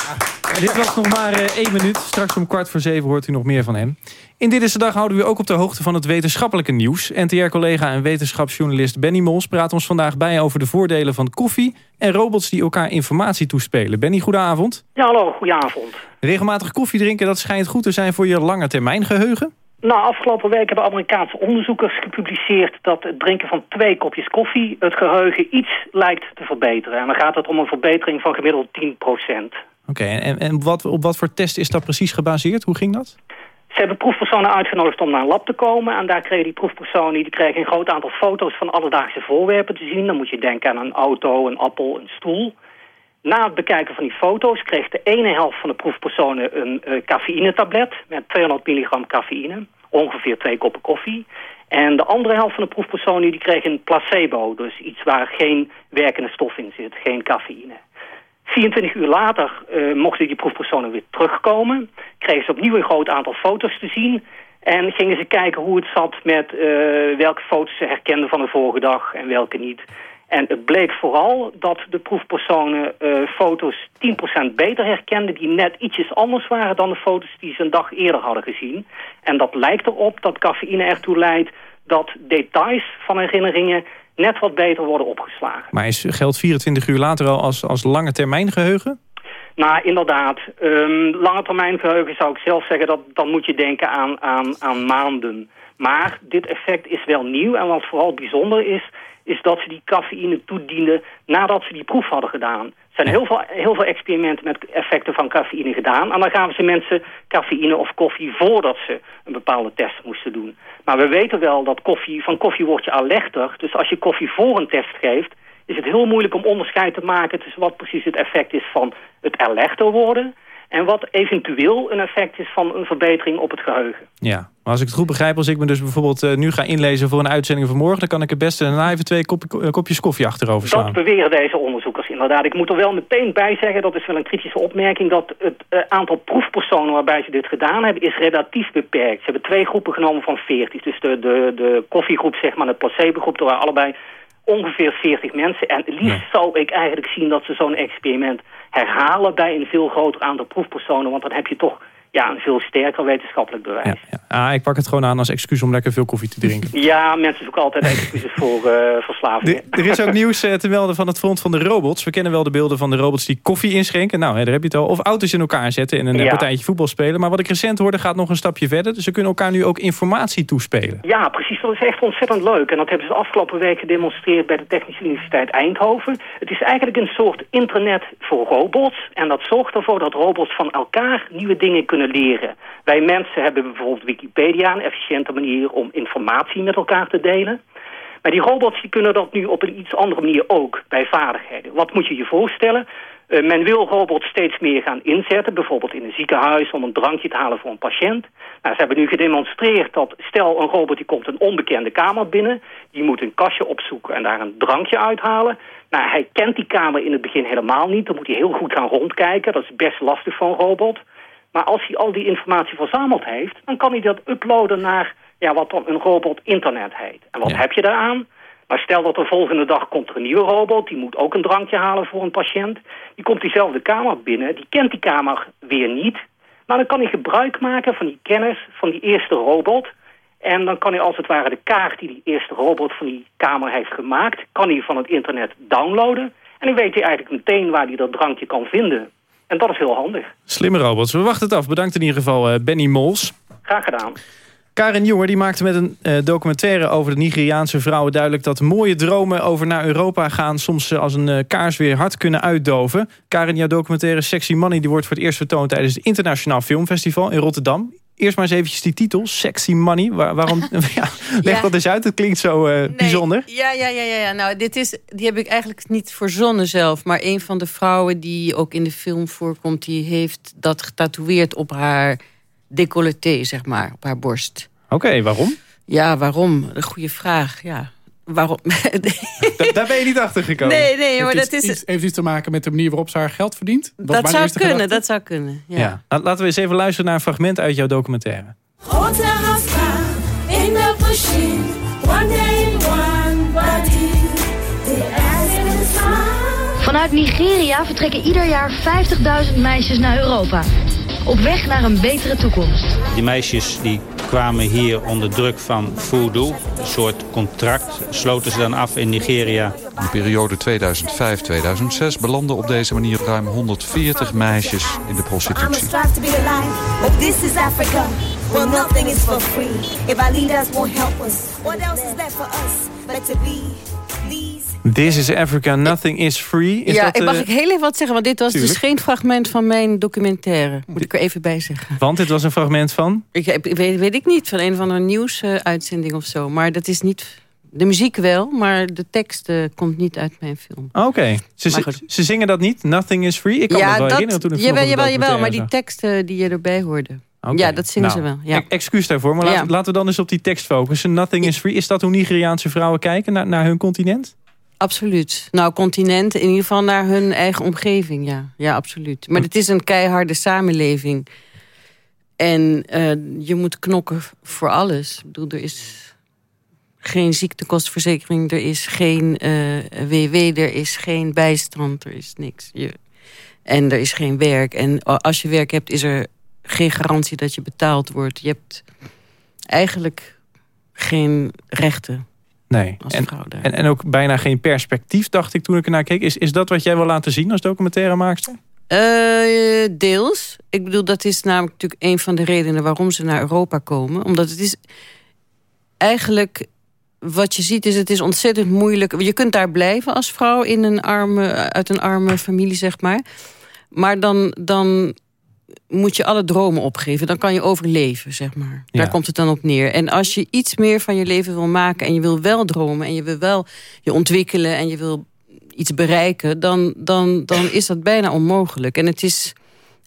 Speaker 19: Dit was nog maar uh, één minuut. Straks om kwart voor zeven hoort u nog meer van hem. In Dit is de Dag houden we u ook op de hoogte van het wetenschappelijke nieuws. NTR-collega en wetenschapsjournalist Benny Mols praat ons vandaag bij over de voordelen van koffie... en robots die elkaar informatie toespelen. Benny, goedenavond.
Speaker 34: Ja, hallo, goedenavond.
Speaker 19: Regelmatig koffie drinken, dat schijnt goed te zijn voor je lange termijn geheugen?
Speaker 34: Nou, afgelopen week hebben Amerikaanse onderzoekers gepubliceerd... dat het drinken van twee kopjes koffie het geheugen iets lijkt te verbeteren. En dan gaat het om een verbetering van gemiddeld 10
Speaker 19: Oké, en, en wat, op wat voor test is dat precies gebaseerd? Hoe ging dat?
Speaker 34: Ze hebben proefpersonen uitgenodigd om naar een lab te komen. En daar kregen die proefpersonen die kregen een groot aantal foto's van alledaagse voorwerpen te zien. Dan moet je denken aan een auto, een appel, een stoel. Na het bekijken van die foto's kreeg de ene helft van de proefpersonen een uh, cafeïnetablet met 200 milligram cafeïne. Ongeveer twee koppen koffie. En de andere helft van de proefpersonen die kreeg een placebo. Dus iets waar geen werkende stof in zit, geen cafeïne. 24 uur later uh, mochten die proefpersonen weer terugkomen. Kregen ze opnieuw een groot aantal foto's te zien. En gingen ze kijken hoe het zat met uh, welke foto's ze herkenden van de vorige dag en welke niet. En het bleek vooral dat de proefpersonen uh, foto's 10% beter herkenden... die net ietsjes anders waren dan de foto's die ze een dag eerder hadden gezien. En dat lijkt erop dat cafeïne ertoe leidt dat details van herinneringen net wat beter worden opgeslagen.
Speaker 19: Maar is, geldt 24 uur later al als, als lange termijn geheugen?
Speaker 34: Nou, inderdaad. Um, lange termijn geheugen zou ik zelf zeggen... dat dan moet je denken aan, aan, aan maanden. Maar dit effect is wel nieuw. En wat vooral bijzonder is, is dat ze die cafeïne toedienden... nadat ze die proef hadden gedaan. Er zijn heel veel, heel veel experimenten met effecten van cafeïne gedaan. En dan gaven ze mensen cafeïne of koffie... voordat ze een bepaalde test moesten doen. Maar we weten wel dat koffie, van koffie word je alerter. Dus als je koffie voor een test geeft, is het heel moeilijk om onderscheid te maken tussen wat precies het effect is van het alerter worden en wat eventueel een effect is van een verbetering op het geheugen.
Speaker 19: Ja, maar als ik het goed begrijp, als ik me dus bijvoorbeeld uh, nu ga inlezen voor een uitzending van morgen... dan kan ik het beste daarna even twee kop, uh, kopjes koffie achterover slaan.
Speaker 34: Dat beweren deze onderzoekers inderdaad. Ik moet er wel meteen bij zeggen, dat is wel een kritische opmerking... dat het uh, aantal proefpersonen waarbij ze dit gedaan hebben is relatief beperkt. Ze hebben twee groepen genomen van 40. Dus de, de, de koffiegroep, zeg maar, de placebo-groep, er waren allebei ongeveer 40 mensen. En liefst zou ik eigenlijk zien dat ze zo'n experiment herhalen bij een veel groter aantal proefpersonen. Want dan heb je toch ja, een veel sterker wetenschappelijk bewijs. Ja,
Speaker 19: ja. Ah, ik pak het gewoon aan als excuus om lekker veel koffie te drinken. [laughs]
Speaker 34: Ja, mensen zoeken altijd [laughs] excuses voor uh, verslavingen.
Speaker 19: er is ook nieuws uh, te melden van het front van de robots. We kennen wel de beelden van de robots die koffie inschenken. Nou, hè, daar heb je het al. Of auto's in elkaar zetten en een ja. partijtje voetbal spelen. Maar wat ik recent hoorde gaat nog een stapje verder. Dus ze kunnen elkaar nu ook informatie toespelen.
Speaker 34: Ja, precies. Dat is echt ontzettend leuk. En dat hebben ze de afgelopen week gedemonstreerd bij de Technische Universiteit Eindhoven. Het is eigenlijk een soort internet voor robots. En dat zorgt ervoor dat robots van elkaar nieuwe dingen kunnen leren. Wij mensen hebben bijvoorbeeld Wikipedia, een efficiënte manier om informatie met elkaar te delen. Maar die robots die kunnen dat nu op een iets andere manier ook, bij vaardigheden. Wat moet je je voorstellen? Uh, men wil robots steeds meer gaan inzetten, bijvoorbeeld in een ziekenhuis om een drankje te halen voor een patiënt. Nou, ze hebben nu gedemonstreerd dat stel een robot die komt een onbekende kamer binnen, die moet een kastje opzoeken en daar een drankje uithalen. Nou, hij kent die kamer in het begin helemaal niet, dan moet hij heel goed gaan rondkijken, dat is best lastig voor een robot. Maar als hij al die informatie verzameld heeft, dan kan hij dat uploaden naar ja, wat dan een robot internet heet. En wat heb je daaraan? Maar stel dat de volgende dag komt er een nieuwe robot... die moet ook een drankje halen voor een patiënt. Die komt diezelfde kamer binnen, die kent die kamer weer niet. Maar dan kan hij gebruik maken van die kennis van die eerste robot... En dan kan hij als het ware de kaart die die eerste robot van die kamer heeft gemaakt... kan hij van het internet downloaden. En dan weet hij eigenlijk meteen waar hij dat drankje kan vinden. En dat is heel handig.
Speaker 19: Slimme robots. We wachten het af. Bedankt in ieder geval uh, Benny Mols.
Speaker 34: Graag gedaan.
Speaker 19: Karin Jonger die maakte met een uh, documentaire over de Nigeriaanse vrouwen duidelijk... dat mooie dromen over naar Europa gaan soms uh, als een uh, kaars weer hard kunnen uitdoven. Karin, jouw documentaire Sexy Money die wordt voor het eerst vertoond... tijdens het Internationaal Filmfestival in Rotterdam. Eerst maar eens eventjes die titel, Sexy Money. Waar, waarom, [laughs] [laughs] ja, leg ja. dat eens uit, het klinkt zo nee, bijzonder.
Speaker 20: Ja, ja, ja, ja, nou, dit is, die heb ik eigenlijk niet verzonnen zelf. Maar een van de vrouwen die ook in de film voorkomt... die heeft dat getatoeëerd op haar decolleté, zeg maar, op haar borst.
Speaker 19: Oké, okay, waarom?
Speaker 20: Ja, waarom? Een goede vraag, ja. Waarom? [laughs]
Speaker 19: Da daar ben je niet achter gekomen.
Speaker 20: Nee, nee, maar
Speaker 22: heeft
Speaker 20: dat
Speaker 22: iets,
Speaker 20: is...
Speaker 22: Heeft iets te maken met de manier waarop ze haar geld verdient?
Speaker 20: Dat, dat zou kunnen, gedachte? dat zou kunnen, ja.
Speaker 19: ja. Laten we eens even luisteren naar een fragment uit jouw documentaire. in the machine, one day, one body,
Speaker 35: Vanuit Nigeria vertrekken ieder jaar 50.000 meisjes naar Europa op weg naar een betere toekomst.
Speaker 36: Die meisjes die kwamen hier onder druk van voodoo. Een soort contract sloten ze dan af in Nigeria.
Speaker 37: In de periode 2005-2006 belanden op deze manier ruim 140 meisjes in de prostitutie.
Speaker 19: This is Africa, nothing is free. Is
Speaker 20: ja,
Speaker 19: dat,
Speaker 20: ik mag
Speaker 19: uh...
Speaker 20: ik heel even wat zeggen, want dit was Tuurlijk. dus geen fragment van mijn documentaire. Moet ik er even bij zeggen.
Speaker 19: Want dit was een fragment van?
Speaker 20: Ik, weet, weet, ik niet, van een of andere nieuwsuitzending uh, of zo. Maar dat is niet... De muziek wel, maar de tekst uh, komt niet uit mijn film.
Speaker 19: Oké. Okay. Ze, ze, zingen dat niet? Nothing is free? Ik kan
Speaker 20: ja,
Speaker 19: me wel
Speaker 20: dat,
Speaker 19: herinneren toen ik
Speaker 20: jawel, jawel, jawel, maar die teksten die je erbij hoorde. Okay. Ja, dat zingen
Speaker 19: nou,
Speaker 20: ze wel. Ja.
Speaker 19: Excuus daarvoor, maar ja. laten we dan eens op die tekst focussen. Nothing is free. Is dat hoe Nigeriaanse vrouwen kijken naar, naar hun continent?
Speaker 20: Absoluut. Nou, continent, in ieder geval naar hun eigen omgeving, ja. Ja, absoluut. Maar het is een keiharde samenleving. En uh, je moet knokken voor alles. Ik bedoel, er is geen ziektekostverzekering, er is geen WW, er is geen bijstand, er is niks. Je, en er is geen werk. En als je werk hebt, is er geen garantie dat je betaald wordt. Je hebt eigenlijk geen rechten.
Speaker 19: Nee, en, en, en, ook bijna geen perspectief, dacht ik toen ik ernaar keek. Is, is dat wat jij wil laten zien als documentairemaakster?
Speaker 20: Uh, deels. Ik bedoel, dat is namelijk natuurlijk een van de redenen waarom ze naar Europa komen. Omdat het is eigenlijk wat je ziet is, het is ontzettend moeilijk. Je kunt daar blijven als vrouw in een arme, uit een arme familie, zeg maar. Maar dan, dan moet je alle dromen opgeven. Dan kan je overleven, zeg maar. Daar komt het dan op neer. En als je iets meer van je leven wil maken... en je wil wel dromen en je wil wel je ontwikkelen... en je wil iets bereiken, dan, dan, dan [clears throat] is dat bijna onmogelijk. En het is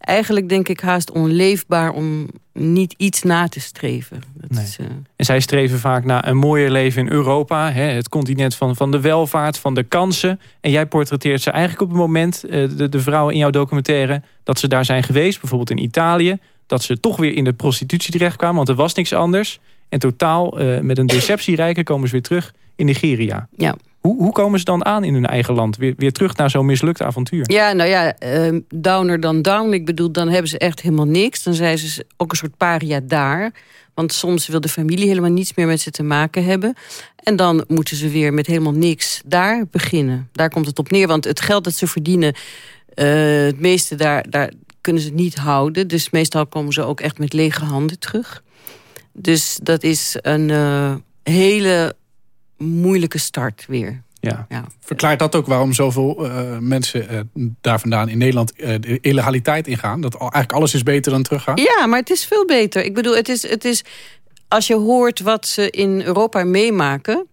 Speaker 20: eigenlijk, denk ik, haast onleefbaar... om niet iets na te streven. Dat
Speaker 19: nee. is, uh... En zij streven vaak naar een mooier leven in Europa. Hè, het continent van, van de welvaart, van de kansen. En jij portretteert ze eigenlijk op het moment... Uh, de, de vrouwen in jouw documentaire... dat ze daar zijn geweest, bijvoorbeeld in Italië... dat ze toch weer in de prostitutie terechtkwamen... want er was niks anders. En totaal uh, met een deceptierijke komen ze weer terug in Nigeria.
Speaker 20: Ja.
Speaker 19: Hoe, hoe komen ze dan aan in hun eigen land? Weer, weer terug naar zo'n mislukt avontuur?
Speaker 20: Ja, nou ja, uh, downer dan down. Ik bedoel, dan hebben ze echt helemaal niks. Dan zijn ze ook een soort paria daar. Want soms wil de familie helemaal niets meer met ze te maken hebben. En dan moeten ze weer met helemaal niks daar beginnen. Daar komt het op neer, want het geld dat ze verdienen... Uh, het meeste daar, daar kunnen ze niet houden. Dus meestal komen ze ook echt met lege handen terug. Dus dat is een uh, hele moeilijke start weer.
Speaker 22: Ja. ja. Verklaart dat ook waarom zoveel uh, mensen uh, daar vandaan in Nederland uh, de illegaliteit ingaan? Dat eigenlijk alles is beter dan teruggaan?
Speaker 20: Ja, maar het is veel beter. Ik bedoel, het is, het is, als je hoort wat ze in Europa meemaken...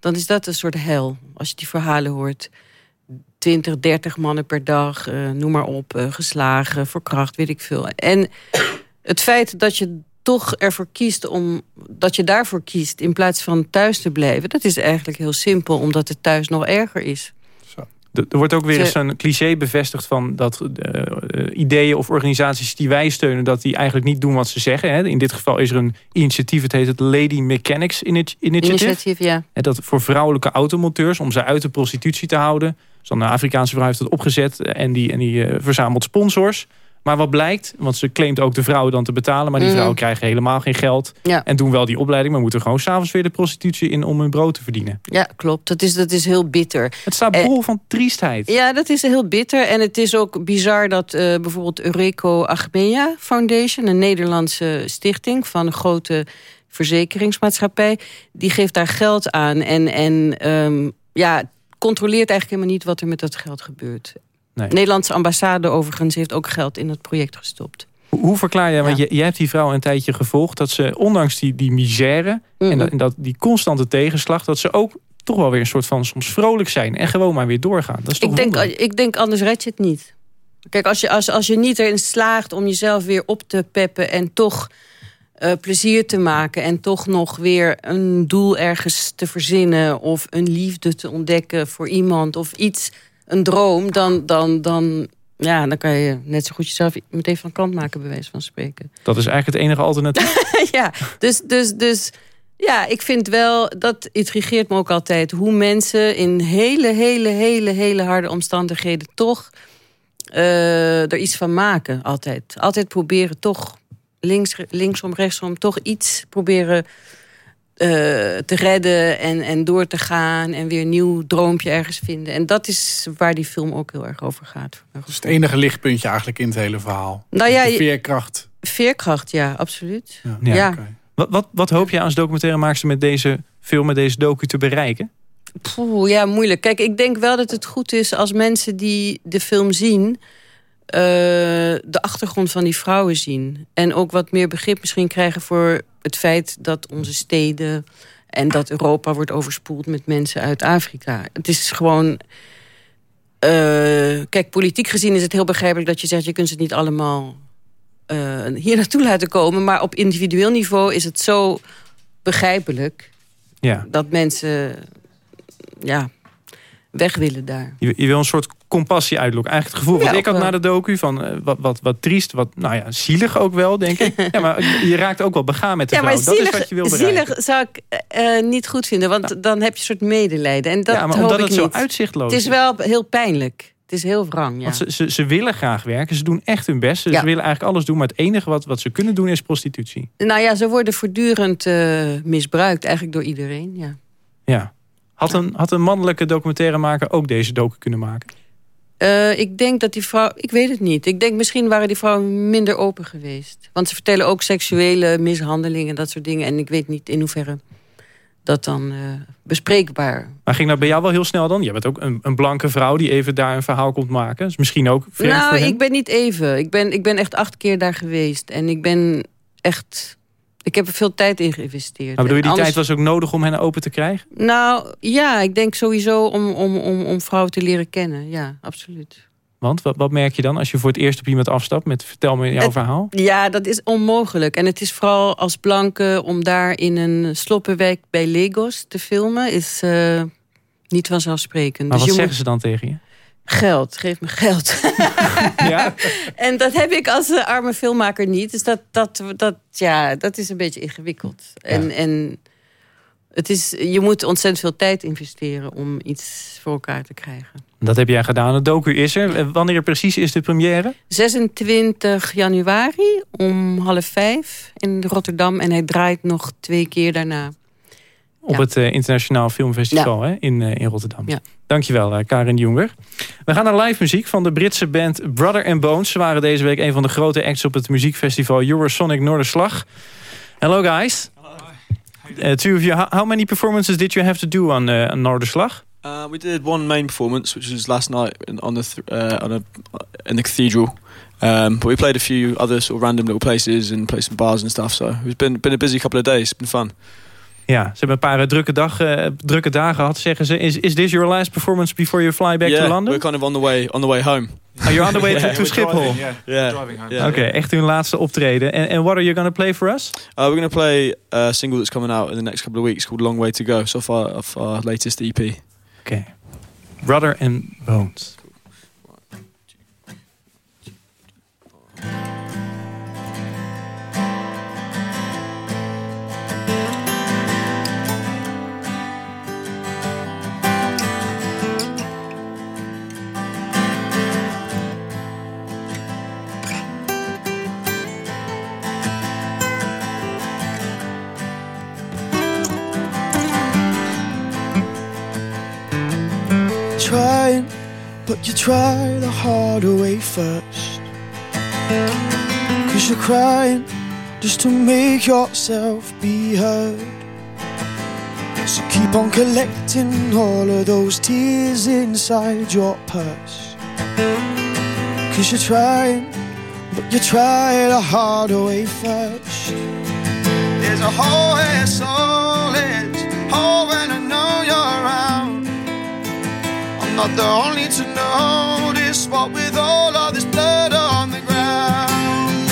Speaker 20: dan is dat een soort hel, als je die verhalen hoort. 20, 30 mannen per dag, uh, noem maar op, uh, geslagen, verkracht, weet ik veel. En het feit dat je toch ervoor kiest om dat je daarvoor kiest in plaats van thuis te blijven, dat is eigenlijk heel simpel, omdat het thuis nog erger is.
Speaker 19: Er wordt ook weer eens een cliché bevestigd van dat uh, ideeën of organisaties die wij steunen, dat die eigenlijk niet doen wat ze zeggen. Hè. In dit geval is er een initiatief, het heet het Lady Mechanics Initiative.
Speaker 20: Initiatief, ja.
Speaker 19: En dat voor vrouwelijke automonteurs, om ze uit de prostitutie te houden. Dus dan de Afrikaanse vrouw heeft het opgezet en die, en die uh, verzamelt sponsors. Maar wat blijkt, want ze claimt ook de vrouwen dan te betalen... maar die
Speaker 20: Mhm.
Speaker 19: vrouwen krijgen helemaal geen geld. En doen wel die opleiding, maar moeten gewoon s'avonds weer de prostitutie in... om hun brood te verdienen.
Speaker 20: Ja, klopt. Dat is, dat is heel bitter.
Speaker 19: Het staat bol van triestheid.
Speaker 20: Ja, dat is heel bitter. En het is ook bizar dat eh, bijvoorbeeld Eureko Achmea Foundation... een Nederlandse stichting van een grote verzekeringsmaatschappij... die geeft daar geld aan en, en ehm, ja, controleert eigenlijk helemaal niet... wat er met dat geld gebeurt.
Speaker 19: Nee.
Speaker 20: De Nederlandse ambassade overigens heeft ook geld in het project gestopt.
Speaker 19: Hoe, verklaar jij, want je, jij hebt die vrouw een tijdje gevolgd... dat ze ondanks die, die misère en, dat, en dat, die constante tegenslag... dat ze ook toch wel weer een soort van soms vrolijk zijn... en gewoon maar weer doorgaan. Dat is toch
Speaker 20: Ik denk, ik denk anders red je het niet. Kijk, als je, als, als je niet erin slaagt om jezelf weer op te peppen... en toch eh, plezier te maken... en toch nog weer een doel ergens te verzinnen... of een liefde te ontdekken voor iemand of iets, een droom... dan, dan, dan, ja, dan kan je net zo goed jezelf meteen van kant maken... bij wijze van spreken.
Speaker 19: Dat is eigenlijk het enige alternatief. [laughs]
Speaker 20: ja, dus, dus, dus ja, ik vind wel, dat intrigeert me ook altijd... hoe mensen in hele, hele, hele, hele harde omstandigheden... toch eh, er iets van maken, altijd. Altijd proberen toch links, linksom, rechtsom... toch iets proberen eh, te redden en, en door te gaan... en weer een nieuw droompje ergens vinden. En dat is waar die film ook heel erg over gaat.
Speaker 22: Dat is het enige lichtpuntje eigenlijk in het hele verhaal.
Speaker 20: Nou ja,
Speaker 22: de
Speaker 20: je-
Speaker 22: veerkracht.
Speaker 20: Veerkracht, ja, absoluut. Ja,
Speaker 19: Ja, Wat, wat, wat hoop je als documentairemaakster met deze film, met deze docu te bereiken?
Speaker 20: Poeh, ja, moeilijk. Kijk, ik denk wel dat het goed is als mensen die de film zien... eh, de achtergrond van die vrouwen zien. En ook wat meer begrip misschien krijgen voor het feit dat onze steden... en dat Europa wordt overspoeld met mensen uit Afrika. Het is gewoon... eh, kijk, politiek gezien is het heel begrijpelijk dat je zegt... je kunt ze niet allemaal eh, hier naartoe laten komen. Maar op individueel niveau is het zo begrijpelijk...
Speaker 19: Ja.
Speaker 20: dat mensen ja, weg willen daar.
Speaker 19: Je, je wil een soort compassie uitlokken. Eigenlijk het gevoel
Speaker 20: Ja,
Speaker 19: wat ik had na de docu. Van, eh, wat, wat, wat triest, wat nou ja, zielig ook wel, denk ik. [laughs] ja, maar je raakt ook wel begaan met de
Speaker 20: Ja, maar
Speaker 19: vrouw. dat
Speaker 20: zielig,
Speaker 19: is wat je wil bereiken.
Speaker 20: zielig zou ik eh, niet goed vinden. Want dan heb je een soort medelijden. En dat
Speaker 19: Ja, maar omdat
Speaker 20: ik
Speaker 19: het zo
Speaker 20: niet.
Speaker 19: uitzichtloos
Speaker 20: Het is
Speaker 19: is.
Speaker 20: wel heel pijnlijk. Het is heel wrang, ja.
Speaker 19: Want ze, ze, ze willen graag werken. Ze doen echt hun best. Ze,
Speaker 20: Ja.
Speaker 19: ze willen eigenlijk alles doen. Maar het enige wat, wat ze kunnen doen is prostitutie.
Speaker 20: Nou ja, ze worden voortdurend eh, misbruikt. Eigenlijk door iedereen, ja.
Speaker 19: Ja. Had een, had een mannelijke documentairemaker ook deze docu kunnen maken?
Speaker 20: Eh, ik denk dat die vrouw... Ik weet het niet. Ik denk misschien waren die vrouwen minder open geweest. Want ze vertellen ook seksuele mishandelingen en dat soort dingen. En ik weet niet in hoeverre dat dan eh, bespreekbaar
Speaker 19: Maar ging dat bij jou wel heel snel dan? Je bent ook een, een blanke vrouw die even daar een verhaal komt maken. Dus misschien ook
Speaker 20: Nou, ik ben niet even. Ik ben, ik ben echt acht keer daar geweest. En ik ben echt... Ik heb er veel tijd in geïnvesteerd.
Speaker 19: Maar bedoel je, die
Speaker 20: anders-
Speaker 19: tijd was ook nodig om hen open te krijgen?
Speaker 20: Nou, ja, ik denk sowieso om, om, om, om vrouwen te leren kennen. Ja, absoluut.
Speaker 19: Want wat, wat merk je dan als je voor het eerst op iemand afstapt met vertel me jouw
Speaker 20: Het-
Speaker 19: verhaal?
Speaker 20: Ja, dat is onmogelijk. En het is vooral als blanke om daar in een sloppenwijk bij Lagos te filmen... is eh, niet vanzelfsprekend.
Speaker 19: Maar
Speaker 20: Dus
Speaker 19: wat
Speaker 20: je
Speaker 19: zeggen
Speaker 20: moet-
Speaker 19: ze dan tegen je?
Speaker 20: Geld, geef me geld. [laughs]
Speaker 19: Ja?
Speaker 20: en dat heb ik als eh, arme filmmaker niet. Dus dat, dat, dat, ja, dat is een beetje ingewikkeld. En, en het is, je moet ontzettend veel tijd investeren om iets voor elkaar te krijgen.
Speaker 19: Dat heb jij gedaan. De docu is er. Eh, Wanneer precies is de première?
Speaker 20: 26 januari om half vijf in Rotterdam. En hij draait nog twee keer daarna.
Speaker 19: Op
Speaker 20: Ja.
Speaker 19: het eh, Internationaal Filmfestival hè, in, in Rotterdam.
Speaker 20: Ja.
Speaker 19: Dankjewel, eh, Karin Jonger. We gaan naar live muziek van de Britse band Brother and Bones. Ze waren deze week een van de grote acts op het muziekfestival Eurosonic Noorderslag. Hello guys. Uh, two of you, how, how many performances did you have to do on, uh, on Noorderslag?
Speaker 38: Uh, we did one main performance, which was last night in, on the th- uh, on a, in the cathedral. Um, but we played a few other sort of random little places and played some bars and stuff. So it's been been a busy couple of days. It's been fun.
Speaker 19: Ja, ze hebben een paar uh, drukke, dag, uh, drukke dagen gehad, zeggen ze. Is, is this your last performance before you fly back
Speaker 38: yeah,
Speaker 19: to London?
Speaker 38: we're kind of on the way, on the way home.
Speaker 19: Are you on the way
Speaker 38: yeah,
Speaker 19: to, to Schiphol?
Speaker 38: Driving, yeah. yeah. Driving home.
Speaker 19: Oké, okay, echt hun laatste optreden. And, and what are you going to play for us?
Speaker 38: Uh, we're going to play a single that's coming out in the next couple of weeks called Long Way to Go. So far, of our latest EP.
Speaker 19: Oké. Okay. Brother and Bones.
Speaker 33: Try the harder way first. Cause you're crying just to make yourself be heard. So keep on collecting all of those tears inside your purse. Cause you're trying, but you try the harder way first. There's a hole soul is hole not the only to this spot with all of this blood on the ground.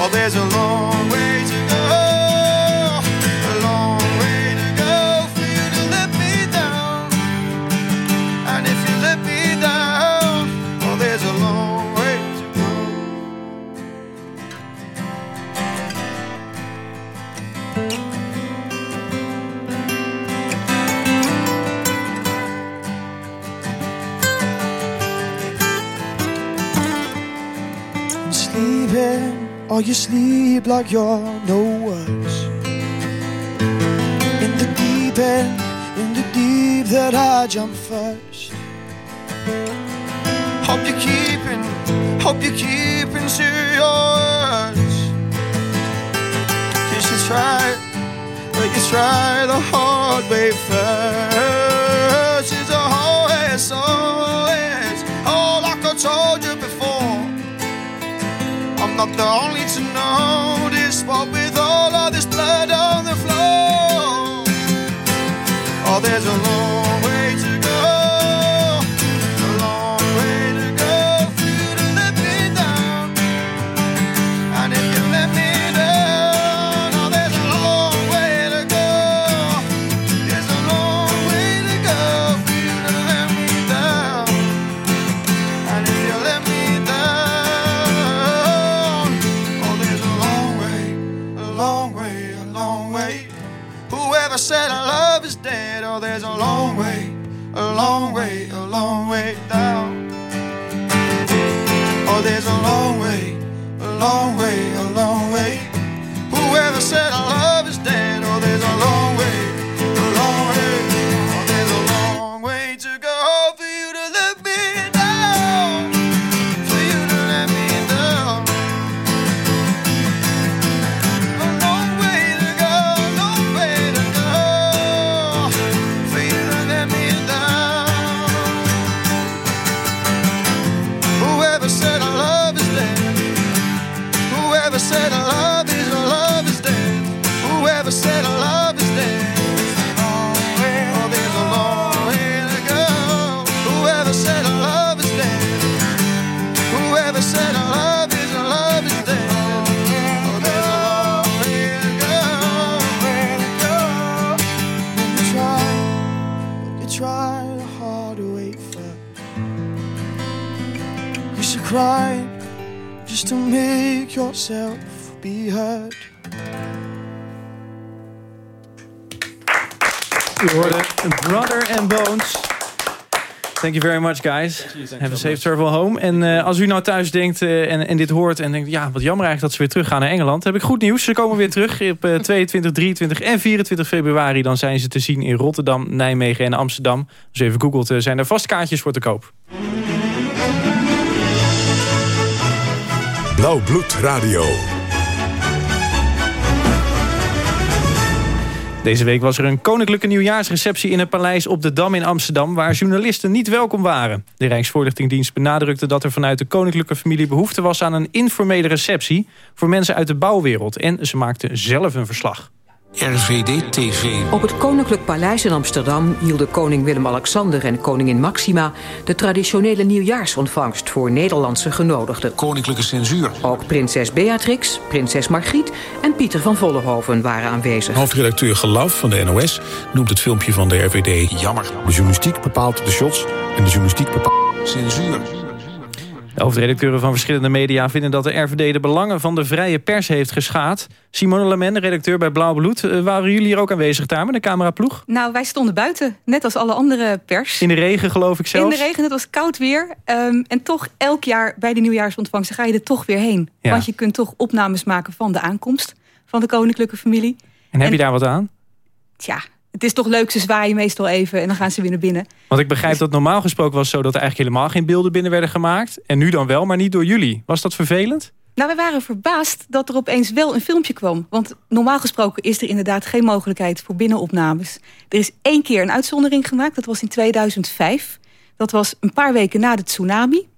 Speaker 33: Oh, there's a long way to go, or you sleep like you're no worse. In the deep end, in the deep that I jump first. Hope you're keeping, hope you're keeping to your words. You try, but you try the hard way first. It's a whole it's always all I told you before. I'm not the only to know this spot with
Speaker 19: very much, guys. Have a safe travel home. En uh, als u nou thuis denkt uh, en, en dit hoort en denkt... ja, wat jammer eigenlijk dat ze weer terug gaan naar Engeland... heb ik goed nieuws. Ze komen weer terug op uh, 22, 23 en 24 februari. Dan zijn ze te zien in Rotterdam, Nijmegen en Amsterdam. Dus even googelt, zijn er vast kaartjes voor te koop.
Speaker 39: Blauw Bloed Radio.
Speaker 19: Deze week was er een koninklijke nieuwjaarsreceptie in het paleis op de Dam in Amsterdam... waar journalisten niet welkom waren. De Rijksvoorlichtingdienst benadrukte dat er vanuit de koninklijke familie behoefte was... aan een informele receptie voor mensen uit de bouwwereld. En ze maakten zelf een verslag.
Speaker 39: RVD-TV.
Speaker 40: Op het Koninklijk Paleis in Amsterdam hielden koning Willem-Alexander en koningin Maxima de traditionele nieuwjaarsontvangst voor Nederlandse genodigden.
Speaker 39: Koninklijke censuur.
Speaker 40: Ook prinses Beatrix, prinses Margriet en Pieter van Vollenhoven waren aanwezig.
Speaker 39: Hoofdredacteur Gelaf van de NOS noemt het filmpje van de RVD jammer.
Speaker 41: De journalistiek bepaalt de shots en de journalistiek bepaalt...
Speaker 39: Censuur.
Speaker 19: De hoofdredacteuren van verschillende media vinden dat de RVD de belangen van de vrije pers heeft geschaad. Simone Lament, redacteur bij Blauw Bloed. Eh, waren jullie hier ook aanwezig daar met de cameraploeg?
Speaker 42: Nou, wij stonden buiten, net als alle andere pers.
Speaker 19: In de regen geloof ik zelfs?
Speaker 42: In de regen, het was koud weer. Ehm, en toch elk jaar bij de nieuwjaarsontvangst ga je er toch weer heen.
Speaker 19: Ja.
Speaker 42: Want je kunt toch opnames maken van de aankomst van de koninklijke familie.
Speaker 19: En heb je daar wat aan?
Speaker 42: Tja, het is toch leuk, ze zwaaien meestal even en dan gaan ze weer naar binnen.
Speaker 19: Want ik begrijp dat normaal gesproken was zo dat er eigenlijk helemaal geen beelden binnen werden gemaakt. En nu dan wel, maar niet door jullie. Was dat vervelend?
Speaker 42: Nou, wij waren verbaasd dat er opeens wel een filmpje kwam. Want normaal gesproken is er inderdaad geen mogelijkheid voor binnenopnames. Er is één keer een uitzondering gemaakt, dat was in 2005. Dat was een paar weken na de tsunami.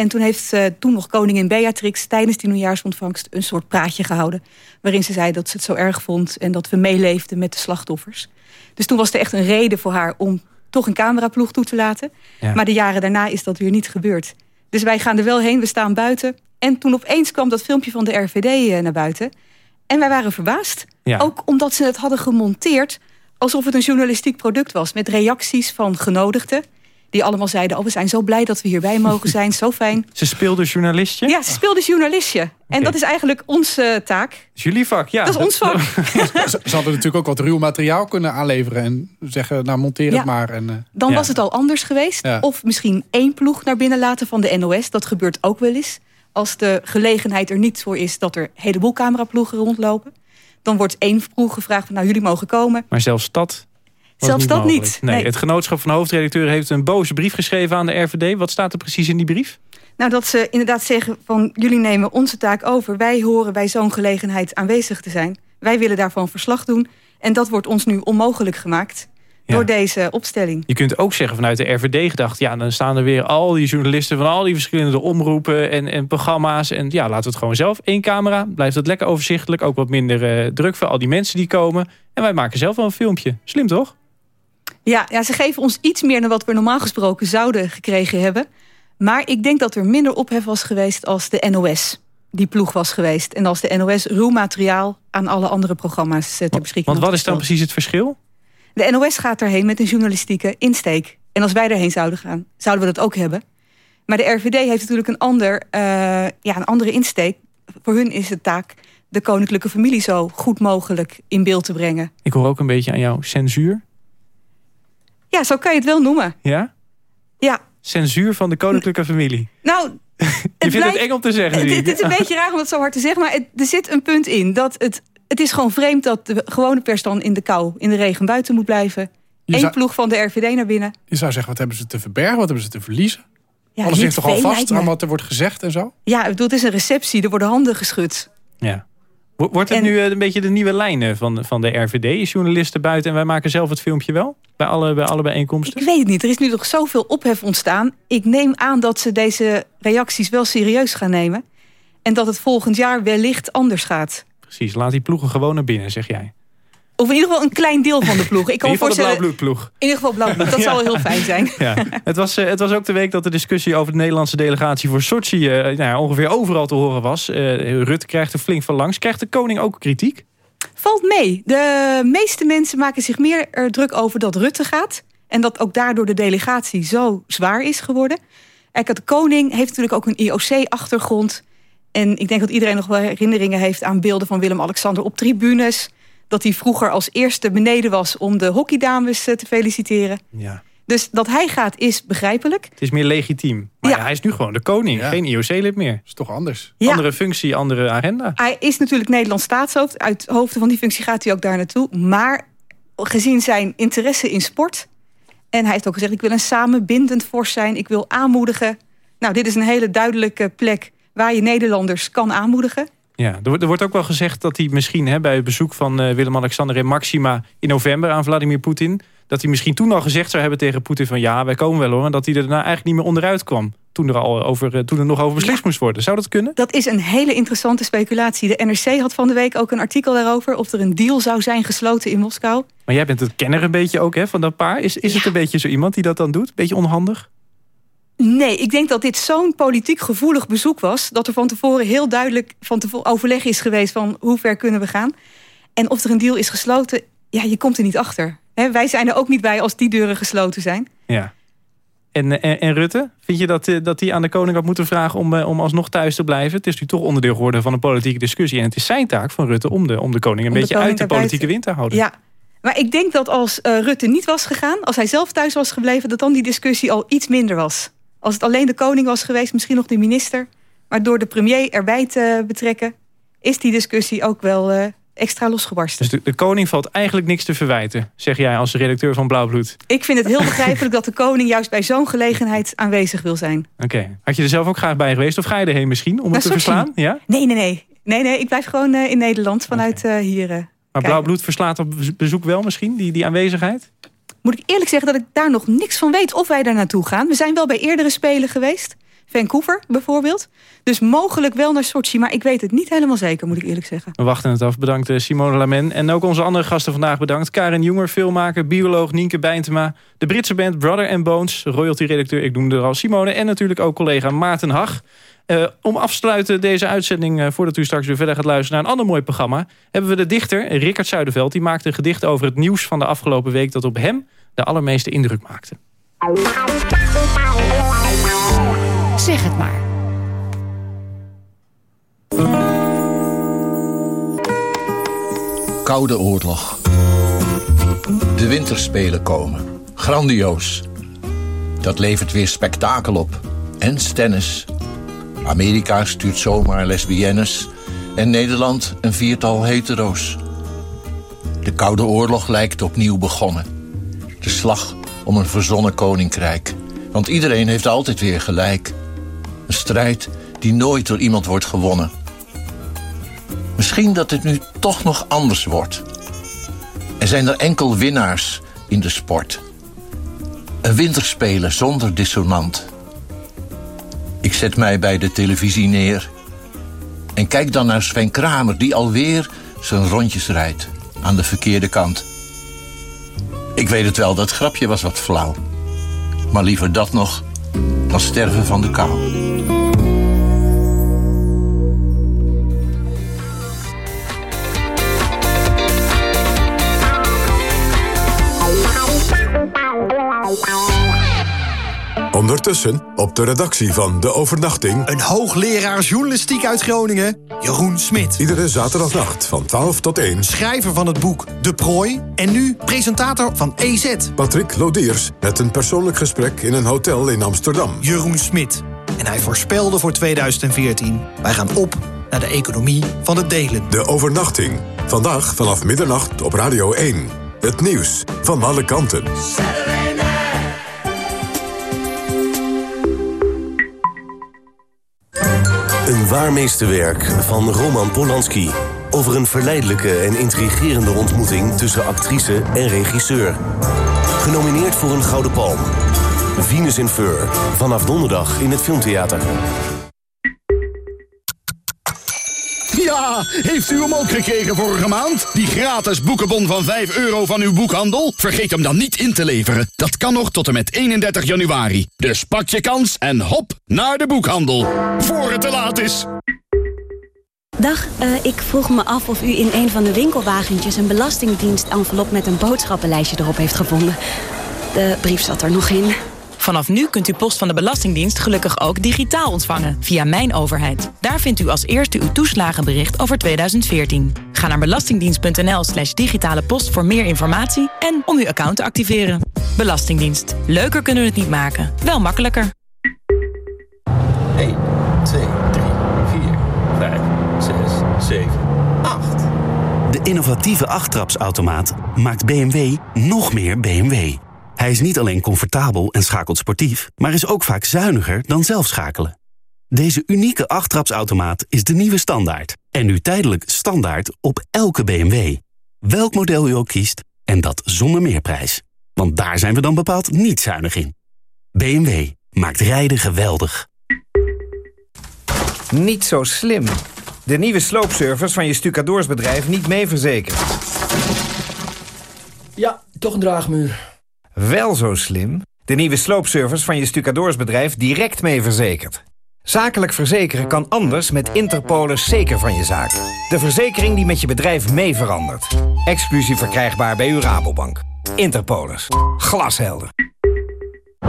Speaker 42: En toen heeft uh, toen nog koningin Beatrix tijdens die nieuwjaarsontvangst een soort praatje gehouden. Waarin ze zei dat ze het zo erg vond en dat we meeleefden met de slachtoffers. Dus toen was er echt een reden voor haar om toch een cameraploeg toe te laten.
Speaker 43: Ja.
Speaker 42: Maar de jaren daarna is dat weer niet gebeurd. Dus wij gaan er wel heen, we staan buiten. En toen opeens kwam dat filmpje van de RVD eh, naar buiten. En wij waren verbaasd.
Speaker 19: Ja.
Speaker 42: Ook omdat ze het hadden gemonteerd alsof het een journalistiek product was. Met reacties van genodigden. Die allemaal zeiden, oh we zijn zo blij dat we hierbij mogen zijn. Zo fijn. [laughs]
Speaker 19: Ze speelde journalistje?
Speaker 42: Ja, ze speelde journalistje. En dat is eigenlijk onze taak.
Speaker 19: is jullie vak, ja.
Speaker 42: Dat is ons vak. [laughs]
Speaker 22: Ze ze hadden natuurlijk ook wat ruw materiaal kunnen aanleveren. En zeggen, nou monteer
Speaker 42: Ja.
Speaker 22: het maar. En, eh,
Speaker 42: Dan was het al anders geweest.
Speaker 22: Ja.
Speaker 42: Of misschien één ploeg naar binnen laten van de NOS. Dat gebeurt ook wel eens. Als de gelegenheid er niet voor is dat er een heleboel cameraploegen rondlopen. Dan wordt één ploeg gevraagd van nou jullie mogen komen.
Speaker 19: Maar zelfs dat
Speaker 42: Zelfs dat
Speaker 19: mogelijk.
Speaker 42: niet.
Speaker 19: Nee,
Speaker 42: Nee.
Speaker 19: Het genootschap van hoofdredacteuren heeft een boze brief geschreven aan de RVD. Wat staat er precies in die brief?
Speaker 42: Nou, dat ze inderdaad zeggen van jullie nemen onze taak over. Wij horen bij zo'n gelegenheid aanwezig te zijn. Wij willen daarvan verslag doen. En dat wordt ons nu onmogelijk gemaakt door deze opstelling.
Speaker 19: Je kunt ook zeggen vanuit de RVD gedacht... ja, dan staan er weer al die journalisten van al die verschillende omroepen en, en programma's. En ja, laten we het gewoon zelf. Eén camera, blijft het lekker overzichtelijk. Ook wat minder eh, druk voor al die mensen die komen. En wij maken zelf wel een filmpje. Slim toch?
Speaker 42: Ja, ja, ze geven ons iets meer dan wat we normaal gesproken zouden gekregen hebben. Maar ik denk dat er minder ophef was geweest als de NOS die ploeg was geweest. En als de NOS ruw materiaal aan alle andere programma's eh, ter beschikking
Speaker 19: Want wat is dan precies het verschil?
Speaker 42: De NOS gaat erheen met een journalistieke insteek. En als wij erheen zouden gaan, zouden we dat ook hebben. Maar de RVD heeft natuurlijk een, ander, eh, ja, een andere insteek. Voor hun is het taak de koninklijke familie zo goed mogelijk in beeld te brengen.
Speaker 19: Ik hoor ook een beetje aan jou censuur.
Speaker 42: Ja, zo kan je het wel noemen.
Speaker 19: Ja?
Speaker 42: Ja,
Speaker 19: Censuur van de koninklijke familie.
Speaker 42: nou... [laughs]
Speaker 19: Je vindt
Speaker 42: blijft-
Speaker 19: het eng om te zeggen.
Speaker 42: Het, het is een beetje raar om het zo hard te zeggen, maar het- er zit een punt in. Dat het, het is gewoon vreemd dat de gewone pers dan in de kou, in de regen buiten moet blijven.
Speaker 22: Je
Speaker 42: Eén
Speaker 22: zou-
Speaker 42: ploeg van de RVD naar binnen.
Speaker 22: je zou zeggen, wat hebben ze te verbergen? Wat hebben ze te verliezen?
Speaker 42: Ja,
Speaker 22: Alles ligt toch al vast aan wat er wordt gezegd en zo?
Speaker 42: Ja, ik bedoel, het is een receptie, er worden handen geschud.
Speaker 19: Ja. Wo- Wordt het nu eh, een beetje de nieuwe lijn eh, van, van de RVD? Journalisten buiten en wij maken zelf het filmpje wel? Bij alle, bij alle bijeenkomsten?
Speaker 42: Ik weet het niet, er is nu toch zoveel ophef ontstaan. Ik neem aan dat ze deze reacties wel serieus gaan nemen. En dat het volgend jaar wellicht anders gaat.
Speaker 19: Precies, laat die ploegen gewoon naar binnen, zeg jij.
Speaker 42: Of in ieder geval een klein deel van de ploeg. Ik kan
Speaker 19: In ieder geval de
Speaker 42: voorstellen...
Speaker 19: blauwbloedploeg.
Speaker 42: In ieder geval blauwbloed, dat [laughs]
Speaker 19: Ja.
Speaker 42: zal wel heel fijn zijn. [laughs]
Speaker 19: Ja. het, was, eh, het was ook de week dat de discussie over de Nederlandse delegatie voor Sochi eh, nou ja, ongeveer overal te horen was. Eh, Rutte krijgt er flink van langs. Krijgt de koning ook kritiek?
Speaker 42: Valt mee. De meeste mensen maken zich meer er druk over dat Rutte gaat. En dat ook daardoor de delegatie zo zwaar is geworden. Kijk, de koning heeft natuurlijk ook een IOC-achtergrond. En ik denk dat iedereen nog wel herinneringen heeft aan beelden van Willem-Alexander op tribunes. Dat hij vroeger als eerste beneden was om de hockeydames eh, te feliciteren.
Speaker 19: Ja.
Speaker 42: Dus dat hij gaat is begrijpelijk.
Speaker 19: Het is meer legitiem. Maar ja, hij is nu gewoon de koning, geen IOC-lid meer.
Speaker 22: is toch anders?
Speaker 42: Ja.
Speaker 19: Andere functie, andere agenda.
Speaker 42: Hij is natuurlijk Nederlands staatshoofd. Uit hoofde van die functie gaat hij ook daar naartoe. Maar gezien zijn interesse in sport... en hij heeft ook gezegd, ik wil een samenbindend vorst zijn. Ik wil aanmoedigen. Nou, dit is een hele duidelijke plek... waar je Nederlanders kan aanmoedigen.
Speaker 19: Ja, er, wordt- ook wel gezegd dat hij misschien hè, bij het bezoek van eh, Willem-Alexander en Maxima in november aan Vladimir Poetin, dat hij misschien toen al gezegd zou hebben tegen Poetin van ja, wij komen wel hoor, en dat hij er daarna eigenlijk niet meer onderuit kwam. toen er, al over, eh, toen er nog over beslist moest worden. Zou dat kunnen?
Speaker 42: Dat is een hele interessante speculatie. De NRC had van de week ook een artikel daarover... of er een deal zou zijn gesloten in Moskou.
Speaker 19: Maar jij bent het kenner een beetje ook hè, van dat paar. Is, is het een beetje zo iemand die dat dan doet? Beetje onhandig?
Speaker 42: Nee, ik denk dat dit zo'n politiek gevoelig bezoek was... dat er van tevoren heel duidelijk van tevoren overleg is geweest... van hoe ver kunnen we gaan. En of er een deal is gesloten, ja, je komt er niet achter. wij zijn er ook niet bij als die deuren gesloten zijn.
Speaker 19: Ja. En, en, en Rutte, vind je dat, eh, dat hij aan de koning had moeten vragen... Om, eh, om alsnog thuis te blijven? Het is nu toch onderdeel geworden van een politieke discussie. En het is zijn taak van Rutte om de, om de koning een beetje uit de politieke wind te houden.
Speaker 42: Ja, maar ik denk dat als uh, Rutte niet was gegaan... als hij zelf thuis was gebleven... dat dan die discussie al iets minder was. Als het alleen de koning was geweest, misschien nog de minister... maar door de premier erbij te betrekken... is die discussie ook wel uh, extra losgebarsten.
Speaker 19: Dus de, koning valt eigenlijk niks te verwijten... zeg jij als redacteur van Blauwbloed.
Speaker 42: Ik vind het heel begrijpelijk dat de koning... juist bij zo'n gelegenheid aanwezig wil zijn.
Speaker 19: Oké. Had je er zelf ook graag bij geweest? Of ga je erheen misschien om het te verslaan? Ja?
Speaker 42: Nee, nee, nee. Nee, nee, ik blijf gewoon uh, in Nederland vanuit uh, hier. Uh,
Speaker 19: maar Blauwbloed verslaat op bezoek wel misschien, die, die aanwezigheid?
Speaker 42: Moet ik eerlijk zeggen dat ik daar nog niks van weet of wij daar naartoe gaan. We zijn wel bij eerdere spelen geweest. Vancouver bijvoorbeeld. Dus mogelijk wel naar Sochi, maar ik weet het niet helemaal zeker, moet ik eerlijk zeggen.
Speaker 19: We wachten het af. Bedankt eh, Simone Lamen. En ook onze andere gasten vandaag bedankt. Karen Jonger, filmmaker, bioloog Nienke Bijntema. De Britse band Brother and Bones, royalty-redacteur, ik noemde er al Simone. En natuurlijk ook collega Maarten Hag. Uh, om af te sluiten deze uitzending, uh, voordat u straks weer verder gaat luisteren naar een ander mooi programma, hebben we de dichter Rickard Zuiderveld. Die maakte een gedicht over het nieuws van de afgelopen week dat op hem de allermeeste indruk maakte.
Speaker 21: Zeg het maar.
Speaker 44: Koude oorlog. De winterspelen komen. Grandioos. Dat levert weer spektakel op. En stennis. Amerika stuurt zomaar lesbiennes. En Nederland een viertal hetero's. De Koude Oorlog lijkt opnieuw begonnen. De slag om een verzonnen koninkrijk. Want iedereen heeft altijd weer gelijk. Een strijd die nooit door iemand wordt gewonnen. Misschien dat het nu toch nog anders wordt. Er zijn er enkel winnaars in de sport. Een winterspelen zonder dissonant. Ik zet mij bij de televisie neer. En kijk dan naar Sven Kramer, die alweer zijn rondjes rijdt aan de verkeerde kant. Ik weet het wel, dat grapje was wat flauw. Maar liever dat nog dan sterven van de kou.
Speaker 45: Ondertussen op de redactie van De Overnachting...
Speaker 46: een hoogleraar journalistiek uit Groningen, Jeroen Smit.
Speaker 45: Iedere zaterdagnacht van 12 tot 1.
Speaker 46: Schrijver van het boek De Prooi en nu presentator van EZ.
Speaker 45: Patrick Lodiers met een persoonlijk gesprek in een hotel in Amsterdam.
Speaker 46: Jeroen Smit. En hij voorspelde voor 2014... wij gaan op naar de economie van het delen.
Speaker 45: De Overnachting. Vandaag vanaf middernacht op Radio 1. Het nieuws van alle kanten.
Speaker 8: Waarmeesterwerk van Roman Polanski. Over een verleidelijke en intrigerende ontmoeting tussen actrice en regisseur. Genomineerd voor een Gouden Palm. Venus in Fur. Vanaf donderdag in het Filmtheater.
Speaker 14: Ja, heeft u hem ook gekregen vorige maand? Die gratis boekenbon van 5 euro van uw boekhandel? Vergeet hem dan niet in te leveren. Dat kan nog tot en met 31 januari. Dus pak je kans en hop naar de boekhandel. Voor het te laat is.
Speaker 47: Dag, uh, ik vroeg me af of u in een van de winkelwagentjes... een belastingdienst-envelop met een boodschappenlijstje erop heeft gevonden. De brief zat er nog in.
Speaker 48: Vanaf nu kunt u post van de Belastingdienst gelukkig ook digitaal ontvangen via Mijn Overheid. Daar vindt u als eerste uw toeslagenbericht over 2014. Ga naar belastingdienst.nl slash digitale post voor meer informatie en om uw account te activeren. Belastingdienst. Leuker kunnen we het niet maken, wel makkelijker.
Speaker 49: 1, 2, 3, 4, 5, 6, 7, 8.
Speaker 8: De innovatieve achttrapsautomaat maakt BMW nog meer BMW. Hij is niet alleen comfortabel en schakelt sportief, maar is ook vaak zuiniger dan zelf schakelen. Deze unieke achttrapsautomaat is de nieuwe standaard. En nu tijdelijk standaard op elke BMW. Welk model u ook kiest, en dat zonder meerprijs. Want daar zijn we dan bepaald niet zuinig in. BMW, maakt rijden geweldig.
Speaker 2: Niet zo slim. De nieuwe sloopservice van je stucadoorsbedrijf niet mee verzekerd.
Speaker 50: Ja, toch een draagmuur.
Speaker 2: Wel zo slim. De nieuwe sloopservice van je stucadoorsbedrijf direct mee verzekerd. Zakelijk verzekeren kan anders met Interpolis zeker van je zaak. De verzekering die met je bedrijf mee verandert. Exclusief verkrijgbaar bij uw Rabobank. Interpolis. Glashelder.
Speaker 8: 8765431.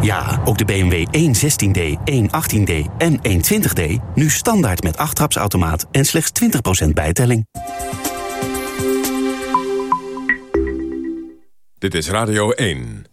Speaker 8: Ja, ook de BMW 116D, 118D en 120D nu standaard met 8 trapsautomaat en slechts 20% bijtelling.
Speaker 45: Dit is Radio 1.